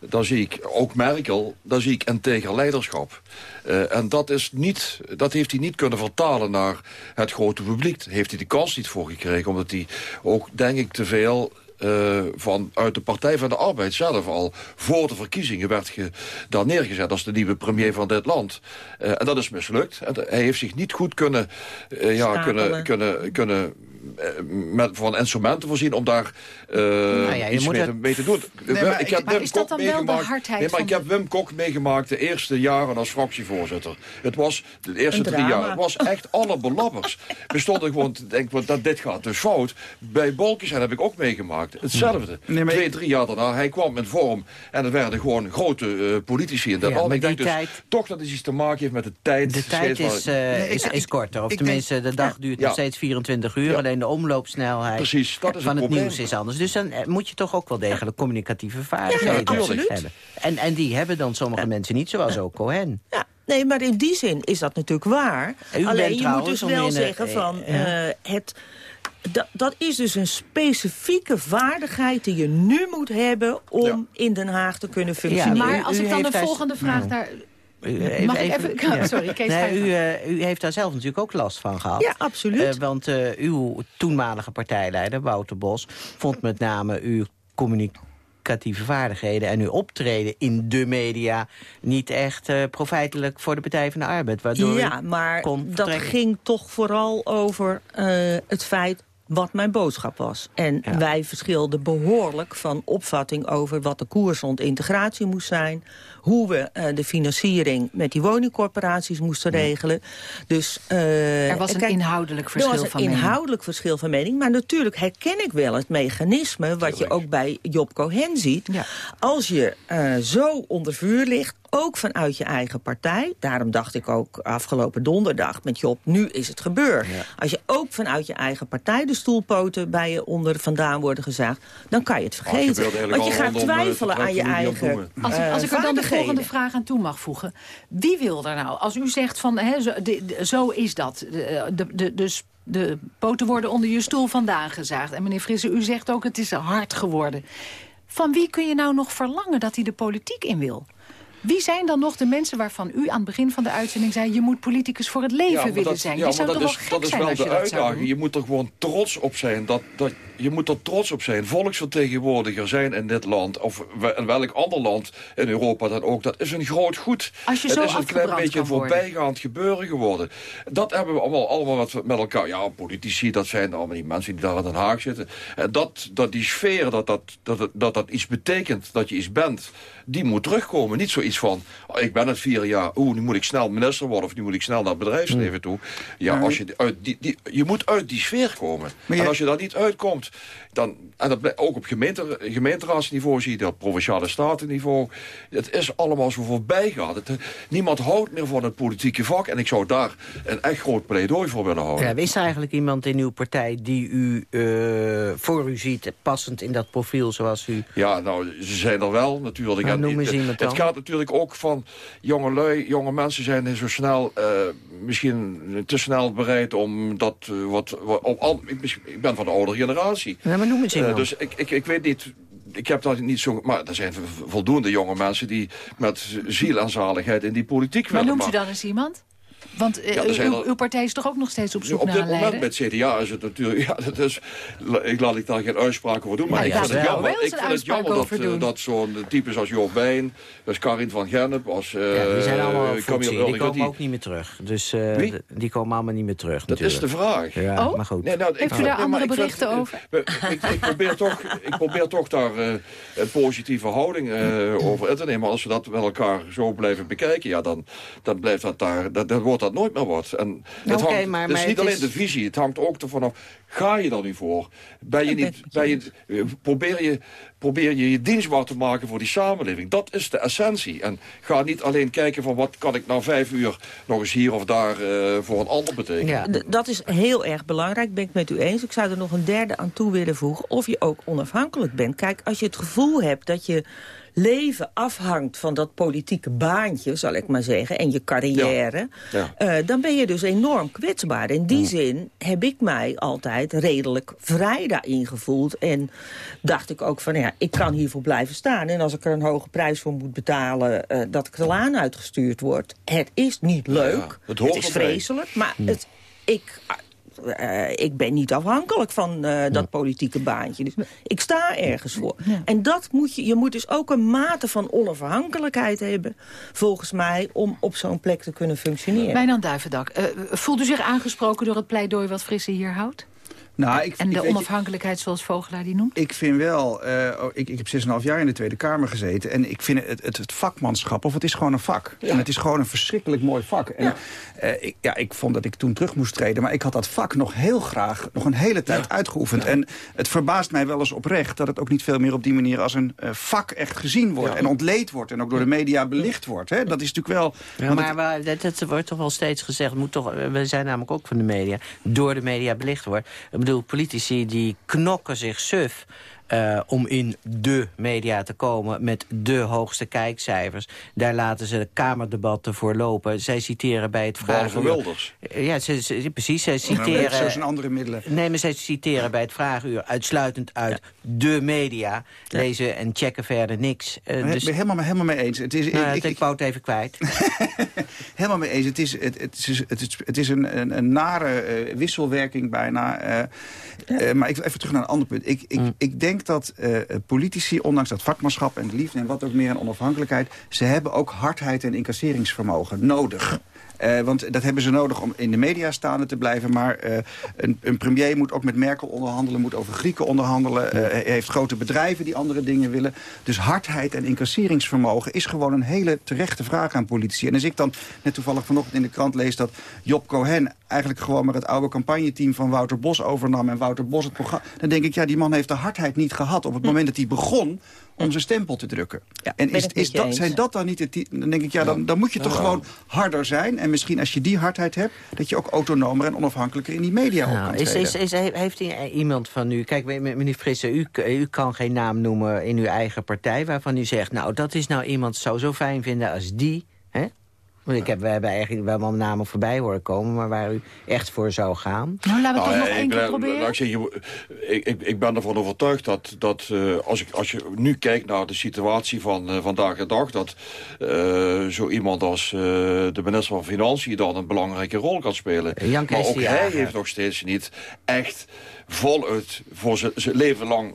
dan zie ik ook Merkel, dan zie ik integer leiderschap. Uh, en dat, is niet, dat heeft hij niet kunnen vertalen naar het grote publiek. Heeft hij de kans niet voor gekregen, omdat hij ook, denk ik, te veel uh, van, uit de Partij van de Arbeid zelf al... voor de verkiezingen werd ge, daar neergezet als de nieuwe premier van dit land. Uh, en dat is mislukt. En hij heeft zich niet goed kunnen, uh, ja, kunnen, kunnen, kunnen eh, met, van instrumenten voorzien om daar uh, nou ja, iets mee, mee, te doen. Nee, maar, ik heb maar Wim is dat dan wel de hardheid nee, maar ik heb Wim Kok meegemaakt de eerste jaren als fractievoorzitter. Het was de eerste drie jaar. Het was echt alle belabbers. We stonden gewoon te denken, dat dit gaat dus fout. Bij Bolkestein heb ik ook meegemaakt. Hetzelfde. Nee, Twee, drie jaar daarna. Hij kwam in vorm en er werden gewoon grote uh, politici in dat ja, Ik denk dus tijd... toch dat het iets te maken heeft met de tijd. De tijd is, uh, is, is, korter. Of tenminste, de dag duurt nog steeds 24 uur. Alleen de omloopsnelheid Precies, dat is van het, het nieuws is anders. Dus dan eh, moet je toch ook wel degelijk communicatieve vaardigheden ja, hebben. En, en die hebben dan sommige mensen niet, zoals ook Cohen. Ja. Nee, maar in die zin is dat natuurlijk waar. Alleen je moet dus wel zeggen van uh, het... Dat, dat, is dus een specifieke vaardigheid die je nu moet hebben... om ja. in Den Haag te kunnen functioneren. Ja, maar als ik dan de volgende vraag nou. daar u, Mag ik even... Ja. Sorry, Kees nee, u, uh, u, heeft daar zelf natuurlijk ook last van gehad. Ja, absoluut. Uh, want uh, uw toenmalige partijleider, Wouter Bos... vond met name uw communicatieve vaardigheden... en uw optreden in de media niet echt uh, profijtelijk voor de Partij van de Arbeid. Waardoor ja, maar dat ging toch vooral over het feit wat mijn boodschap was. En ja. wij verschilden behoorlijk van opvatting over wat de koers rond integratie moest zijn hoe we uh, de financiering met die woningcorporaties moesten regelen. Dus, uh, er was een kijk, inhoudelijk verschil van mening. Er was een inhoudelijk verschil van mening. Maar natuurlijk herken ik wel het mechanisme... wat je ook bij Job Cohen ziet. Ja. Als je uh, zo onder vuur ligt ook vanuit je eigen partij. Daarom dacht ik ook afgelopen donderdag met Job, nu is het gebeurd. Ja. Als je ook vanuit je eigen partij de stoelpoten bij je onder vandaan worden gezaagd... dan kan je het vergeten. Oh, je Want je gaat twijfelen aan je eigen Als, als ik er dan de volgende vraag aan toe mag voegen. Wie wil er nou, als u zegt van hè, zo, de, de, zo is dat, de, de, de, de, de poten worden onder je stoel vandaan gezaagd. En meneer Frisse, u zegt ook het is hard geworden. Van wie kun je nou nog verlangen dat hij de politiek in wil? Wie zijn dan nog de mensen waarvan u aan het begin van de uitzending zei... je moet politicus voor het leven ja, willen dat, zijn? Ja, je zou dat toch is, wel dat is wel als de uitdaging. Je moet er gewoon trots op zijn. Dat, dat, je moet er trots op zijn. Volksvertegenwoordiger zijn in dit land... of in welk ander land in Europa dan ook... dat is een groot goed. Als je het zo is een klein beetje een voorbijgaand gebeuren geworden. Dat hebben we allemaal, allemaal wat met elkaar... ja, politici, dat zijn allemaal die mensen die daar in Den Haag zitten. En dat, dat die sfeer, dat dat, dat, dat dat iets betekent... dat je iets bent, die moet terugkomen. Niet zoiets van, oh, ik ben het vier jaar... oeh, nu moet ik snel minister worden... of nu moet ik snel naar het bedrijfsleven toe. Ja, als je, uit die, die, je moet uit die sfeer komen. En als je daar niet uitkomt... Dan, en dat ook op gemeente, gemeenteraadsniveau zie je dat, provinciale statenniveau. Het is allemaal zo voorbijgaan. Het, niemand houdt meer van het politieke vak. En ik zou daar een echt groot pleidooi voor willen houden. Ja, is er eigenlijk iemand in uw partij die u uh, voor u ziet... passend in dat profiel zoals u... Ja, nou, ze zijn er wel natuurlijk. Nou, en, dan. Het gaat natuurlijk ook van jonge lui, jonge mensen zijn zo snel... Uh, misschien te snel bereid om dat uh, wat... wat op, ik ben van de oudere generatie. Ja, maar noem iemand. Uh, dus ik, ik, ik weet niet ik heb dat niet zo... Maar er zijn voldoende jonge mensen die met ziel en zaligheid in die politiek maar willen. Maar noemt u dan eens iemand? Want uh, ja, uw, uw, partij is toch ook nog steeds op zoek op naar een Op dit moment met CDA is het natuurlijk... Ja, dat is, ik laat ik daar geen uitspraak over doen. Maar ik vind het jammer, ik vind het jammer dat, uh, dat zo'n types als Joop Wijn... als Karin van Gennep, als uh, ja, die zijn allemaal Camille Die komen die... ook niet meer terug. Dus uh, die komen allemaal niet meer terug. Dat natuurlijk. is de vraag. Ja, oh? maar goed. Nee, nou, Heeft u daar andere berichten over? Ik, ik, probeer toch, ik probeer toch daar een positieve houding over in te nemen. Als we dat met elkaar zo blijven bekijken... ja, dan, dan blijft dat daar... Dan wordt dat nooit meer wat. En het, okay, hangt, maar, het is maar niet het alleen is... de visie, het hangt ook ervan af... ga je er nu voor? Ben je niet, ben je, probeer, je, probeer je je dienstbaar te maken voor die samenleving. Dat is de essentie. En ga niet alleen kijken van wat kan ik nou vijf uur... nog eens hier of daar uh, voor een ander betekenen. Ja, dat is heel erg belangrijk, ben ik met u eens. Ik zou er nog een derde aan toe willen voegen. Of je ook onafhankelijk bent. Kijk, als je het gevoel hebt dat je leven afhangt van dat politieke baantje, zal ik maar zeggen, en je carrière, ja. Ja. Uh, dan ben je dus enorm kwetsbaar. In die zin heb ik mij altijd redelijk vrij daarin gevoeld. En dacht ik ook van, ja, ik kan hiervoor blijven staan. En als ik er een hoge prijs voor moet betalen, uh, dat ik de laan uitgestuurd word. Het is niet leuk, het, het, is vreselijk, maar het, ik eh, ik ben niet afhankelijk van eh, dat politieke baantje. Dus ik sta ergens voor. En dat moet je, je moet dus ook een mate van onafhankelijkheid hebben... volgens mij, om op zo'n plek te kunnen functioneren. Wijnand Duivendak, uh, voelt u zich aangesproken door het pleidooi wat Frisse hier houdt? Nou, ik, en de ik onafhankelijkheid zoals Vogelaar die noemt? Ik vind wel, uh, ik, ik heb 6,5 jaar in de Tweede Kamer gezeten... en ik vind het, het, het vakmanschap, of het is gewoon een vak. Ja. En het is gewoon een verschrikkelijk mooi vak. En, ja. Uh, ik, ja, ik vond dat ik toen terug moest treden... maar ik had dat vak nog heel graag, nog een hele tijd ja. uitgeoefend. En het verbaast mij wel eens oprecht... dat het ook niet veel meer op die manier als een uh, vak echt gezien wordt... en ontleed wordt en ook door de media belicht wordt. Hè? Dat is natuurlijk wel... Ja, maar het, dat, dat, wordt toch wel steeds gezegd... Moet toch, we zijn namelijk ook van de media... door de media belicht wordt. Ik bedoel, politici die knokken zich suf... Uh, om in de media te komen met de hoogste kijkcijfers. Daar laten ze de kamerdebatten voor lopen. Zij citeren bij het vragenuur... Wilders. Ja, ze, ze, precies. Zij citeren... Zo zijn andere middelen. Nee, maar zij citeren bij het vragenuur uitsluitend uit ja. de media. Ja. Lezen en checken verder niks. Uh, dus... Ik ben helemaal, helemaal mee eens. Het is, nou, ik, ik, ik wou het even kwijt. helemaal mee eens. Het is, het, het is, het is, het is een, een, een nare uh, wisselwerking bijna. Uh, maar ik, even terug naar een ander punt. Ik, ik, mm. ik denk dat uh, politici, ondanks dat vakmanschap en de liefde... en wat ook meer en onafhankelijkheid... ze hebben ook hardheid en incasseringsvermogen nodig. Uh, want dat hebben ze nodig om in de media staande te blijven. Maar uh, een, een, premier moet ook met Merkel onderhandelen, moet over Grieken onderhandelen. Uh, heeft grote bedrijven die andere dingen willen. Dus hardheid en incasseringsvermogen is gewoon een hele terechte vraag aan politici. En als ik dan net toevallig vanochtend in de krant lees dat Job Cohen eigenlijk gewoon maar het oude campagneteam van Wouter Bos overnam... en Wouter Bos het programma... dan denk ik, ja, die man heeft de hardheid niet gehad op het moment dat hij begon om zijn stempel te drukken. Ja, en is, is dat, zijn dat dan niet het... Dan denk ik, ja, dan, dan moet je toch gewoon harder zijn. En misschien als je die hardheid hebt... dat je ook autonomer en onafhankelijker in die media nou, op kan is, is, is, Heeft iemand van u... Kijk, meneer Frisse, u, u kan geen naam noemen in uw eigen partij... waarvan u zegt, nou, dat is nou iemand zou zo fijn vinden als die... Hè? Want ik heb, we hebben eigenlijk wel mijn namen voorbij horen komen... maar waar u echt voor zou gaan. Nou, laten we het nou, nog één keer proberen. Laat ik, zeggen, ik, ik, ik ben ervan overtuigd dat, dat uh, als, ik, als je nu kijkt naar de situatie van uh, vandaag de dag... dat uh, zo iemand als de minister van Financiën dan een belangrijke rol kan spelen. Jan maar ook hij heeft nog steeds niet echt voluit voor zijn leven lang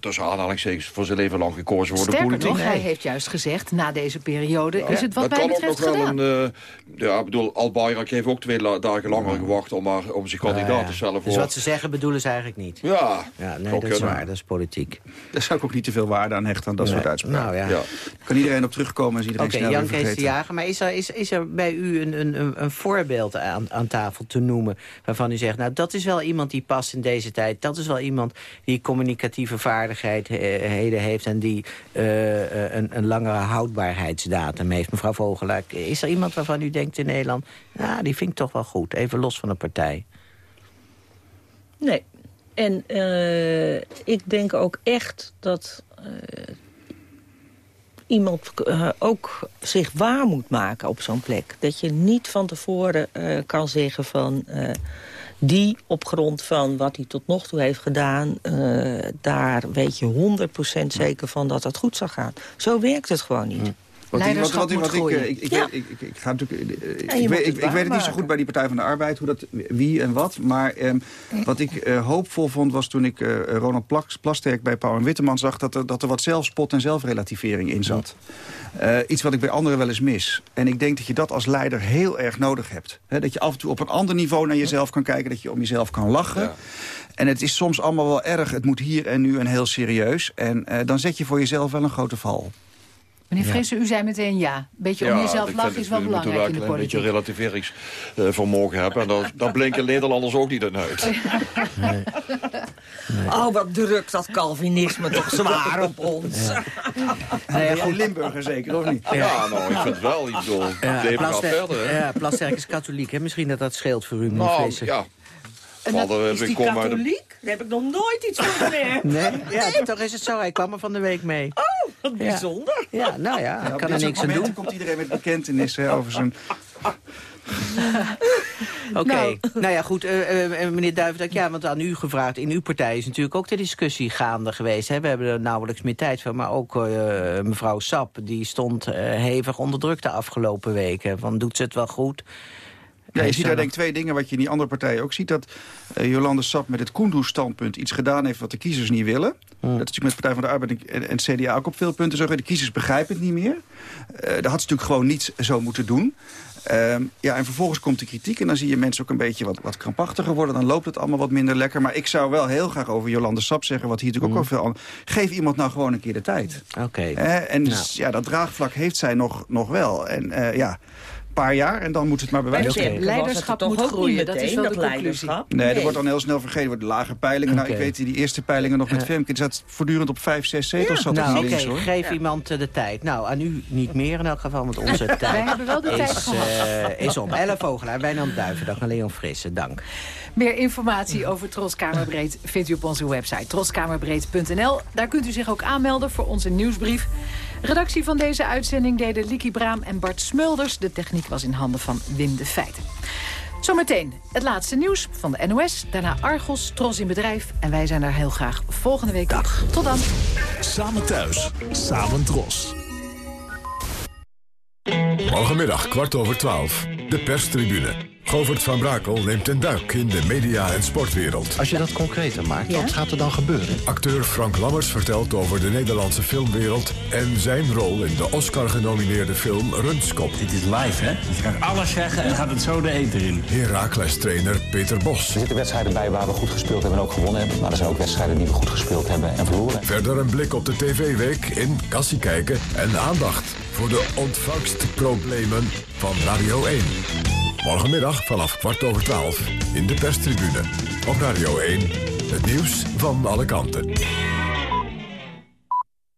tussen aanhalingstekens voor zijn leven lang gekozen worden. Sterker politiek. nog, hij heeft juist gezegd, na deze periode ja, is het wat mij betreft gedaan. Kan ook nog wel een, uh, ja, ik bedoel, Al Bayrak heeft ook twee dagen langer gewacht om, maar, om zich kandidaat ja, te stellen. Voor... Dus wat ze zeggen bedoelen ze eigenlijk niet? Ja. ja nee, dat is waar, dat is politiek. Daar zou ik ook niet te veel waarde aan hechten aan dat nee. soort uitspraken. Nou, ja. ja. Kan iedereen op terugkomen als iedereen okay, snel Jan Kees de Jager, maar is er, is, is er bij u een, een, een voorbeeld aan, aan tafel te noemen... waarvan u zegt, nou dat is wel iemand die past in deze tijd. Dat is wel iemand die communicatieve vaardigheid heden heeft... en die uh, een, een langere houdbaarheidsdatum heeft. Mevrouw Vogelaar, is er iemand waarvan u denkt in Nederland... nou, die vind ik toch wel goed, even los van de partij? Nee. En ik denk ook echt dat iemand ook zich waar moet maken op zo'n plek. Dat je niet van tevoren kan zeggen van die op grond van wat hij tot nog toe heeft gedaan... Uh, daar weet je 100% zeker van dat dat goed zal gaan. Zo werkt het gewoon niet. Wat Leiderschap wat, wat, wat ik, ik, ik, ja. ik, ik, ik, ga natuurlijk, ik, ik, weet, ik, weet het niet zo goed bij die Partij van de Arbeid, hoe dat, wie en wat. Maar eh, wat ik uh, hoopvol vond was toen ik uh, Ronald Plasterk bij Pauw en Witteman zag... dat er, dat er wat zelfspot en zelfrelativering in zat. Uh, iets wat ik bij anderen wel eens mis. En ik denk dat je dat als leider heel erg nodig hebt. He, dat je af en toe op een ander niveau naar jezelf kan kijken. Dat je om jezelf kan lachen. Ja. En het is soms allemaal wel erg. Het moet hier en nu en heel serieus. En uh, dan zet je voor jezelf wel een grote val. Meneer Frisse, u zei meteen ja. Beetje om jezelf lachen is wel belangrijk in de politiek. een beetje relativeringsvermogen hebben. En dan, blinken Nederlanders ook niet uit. Nee. Nee. Oh, wat drukt dat Calvinisme toch zwaar op ons. Ja. Nee, ja, goed. Limburger zeker, of niet? Ja, ja nou, ik vind het wel. Ik bedoel, ja, Plasterk, verder. Hè? Ja, Plasterk is katholiek, hè? Misschien dat dat scheelt voor u, meneer nou, Frisse. ja. En dat, is die katholiek? Daar heb ik nog nooit iets van gemerkt. Nee? Ja, nee. toch is het zo. Hij kwam er van de week mee. Oh, wat bijzonder. Ja, ja nou ja, nou, kan er niks aan doen. komt iedereen met bekentenissen over zijn... Oké, okay. nou. nou. ja, goed, uh, uh, meneer Duivendak, ja, want aan u gevraagd... in uw partij is natuurlijk ook de discussie gaande geweest. Hè? We hebben er nauwelijks meer tijd van, maar ook uh, mevrouw Sap... die stond hevig onder druk de afgelopen weken. Van, doet ze het wel goed? Ja, je ziet daar denk ik twee dingen wat je in die andere partijen ook ziet. Dat uh, Jolande Sap met het Koendoes-standpunt iets gedaan heeft wat de kiezers niet willen. Hmm. Dat is natuurlijk met de Partij van de Arbeid en, en CDA ook op veel punten zo. De kiezers begrijpen het niet meer. Uh, dat had ze natuurlijk gewoon niet zo moeten doen. Ehm, ja, en vervolgens komt de kritiek en dan zie je mensen ook een beetje wat, wat krampachtiger worden. Dan loopt het allemaal wat minder lekker. Maar ik zou wel heel graag over Jolande Sap zeggen, wat hier natuurlijk ook al veel Geef iemand nou gewoon een keer de tijd. Oké. en ja, dat draagvlak heeft zij nog, nog wel. En uh, ja, paar jaar en dan moet het maar bewijzen. Okay. Leiderschap moet groeien, dat is wel de conclusie. Nee, nee, er wordt dan heel snel vergeten. wordt lage peilingen. Nou, ik weet die eerste peilingen nog met Femke. Die zat voortdurend op vijf, zes zetels. Ja. Nou, oké, okay. geef iemand uh, de tijd. Nou, aan u niet meer in elk geval, want onze tijd Wij hebben wel de is, tijd uh, is om. Elle Vogelaar, Wijnand Duivendag en Leon Frisse. Dank. Meer informatie over Troskamerbreed vindt u op onze website troskamerbreed.nl. Daar kunt u zich ook aanmelden voor onze nieuwsbrief. Redactie van deze uitzending deden Likie Braam en Bart Smulders. De techniek was in handen van Wim de Feiten. Zometeen het laatste nieuws van de NOS. Daarna Argos, Tros in Bedrijf. En wij zijn er heel graag volgende week. Dag. Tot dan. Samen thuis, samen Tros. Morgenmiddag, kwart over twaalf. De perstribune. Govert van Brakel neemt een duik in de media- en sportwereld. Als je dat concreter maakt, wat gaat er dan gebeuren? Acteur Frank Lammers vertelt over de Nederlandse filmwereld... en zijn rol in de Oscar-genomineerde film Runskop. Dit is live, hè? Dus je kan alles zeggen en gaat het zo de eten in. Herakles-trainer Peter Bos. Er zitten wedstrijden bij waar we goed gespeeld hebben en ook gewonnen hebben. Maar er zijn ook wedstrijden die we goed gespeeld hebben en verloren. Verder een blik op de TV-week in Kassie kijken en aandacht... voor de ontvangstproblemen van Radio 1. Morgenmiddag vanaf kwart over twaalf in de perstribune. Op Radio 1, het nieuws van alle kanten.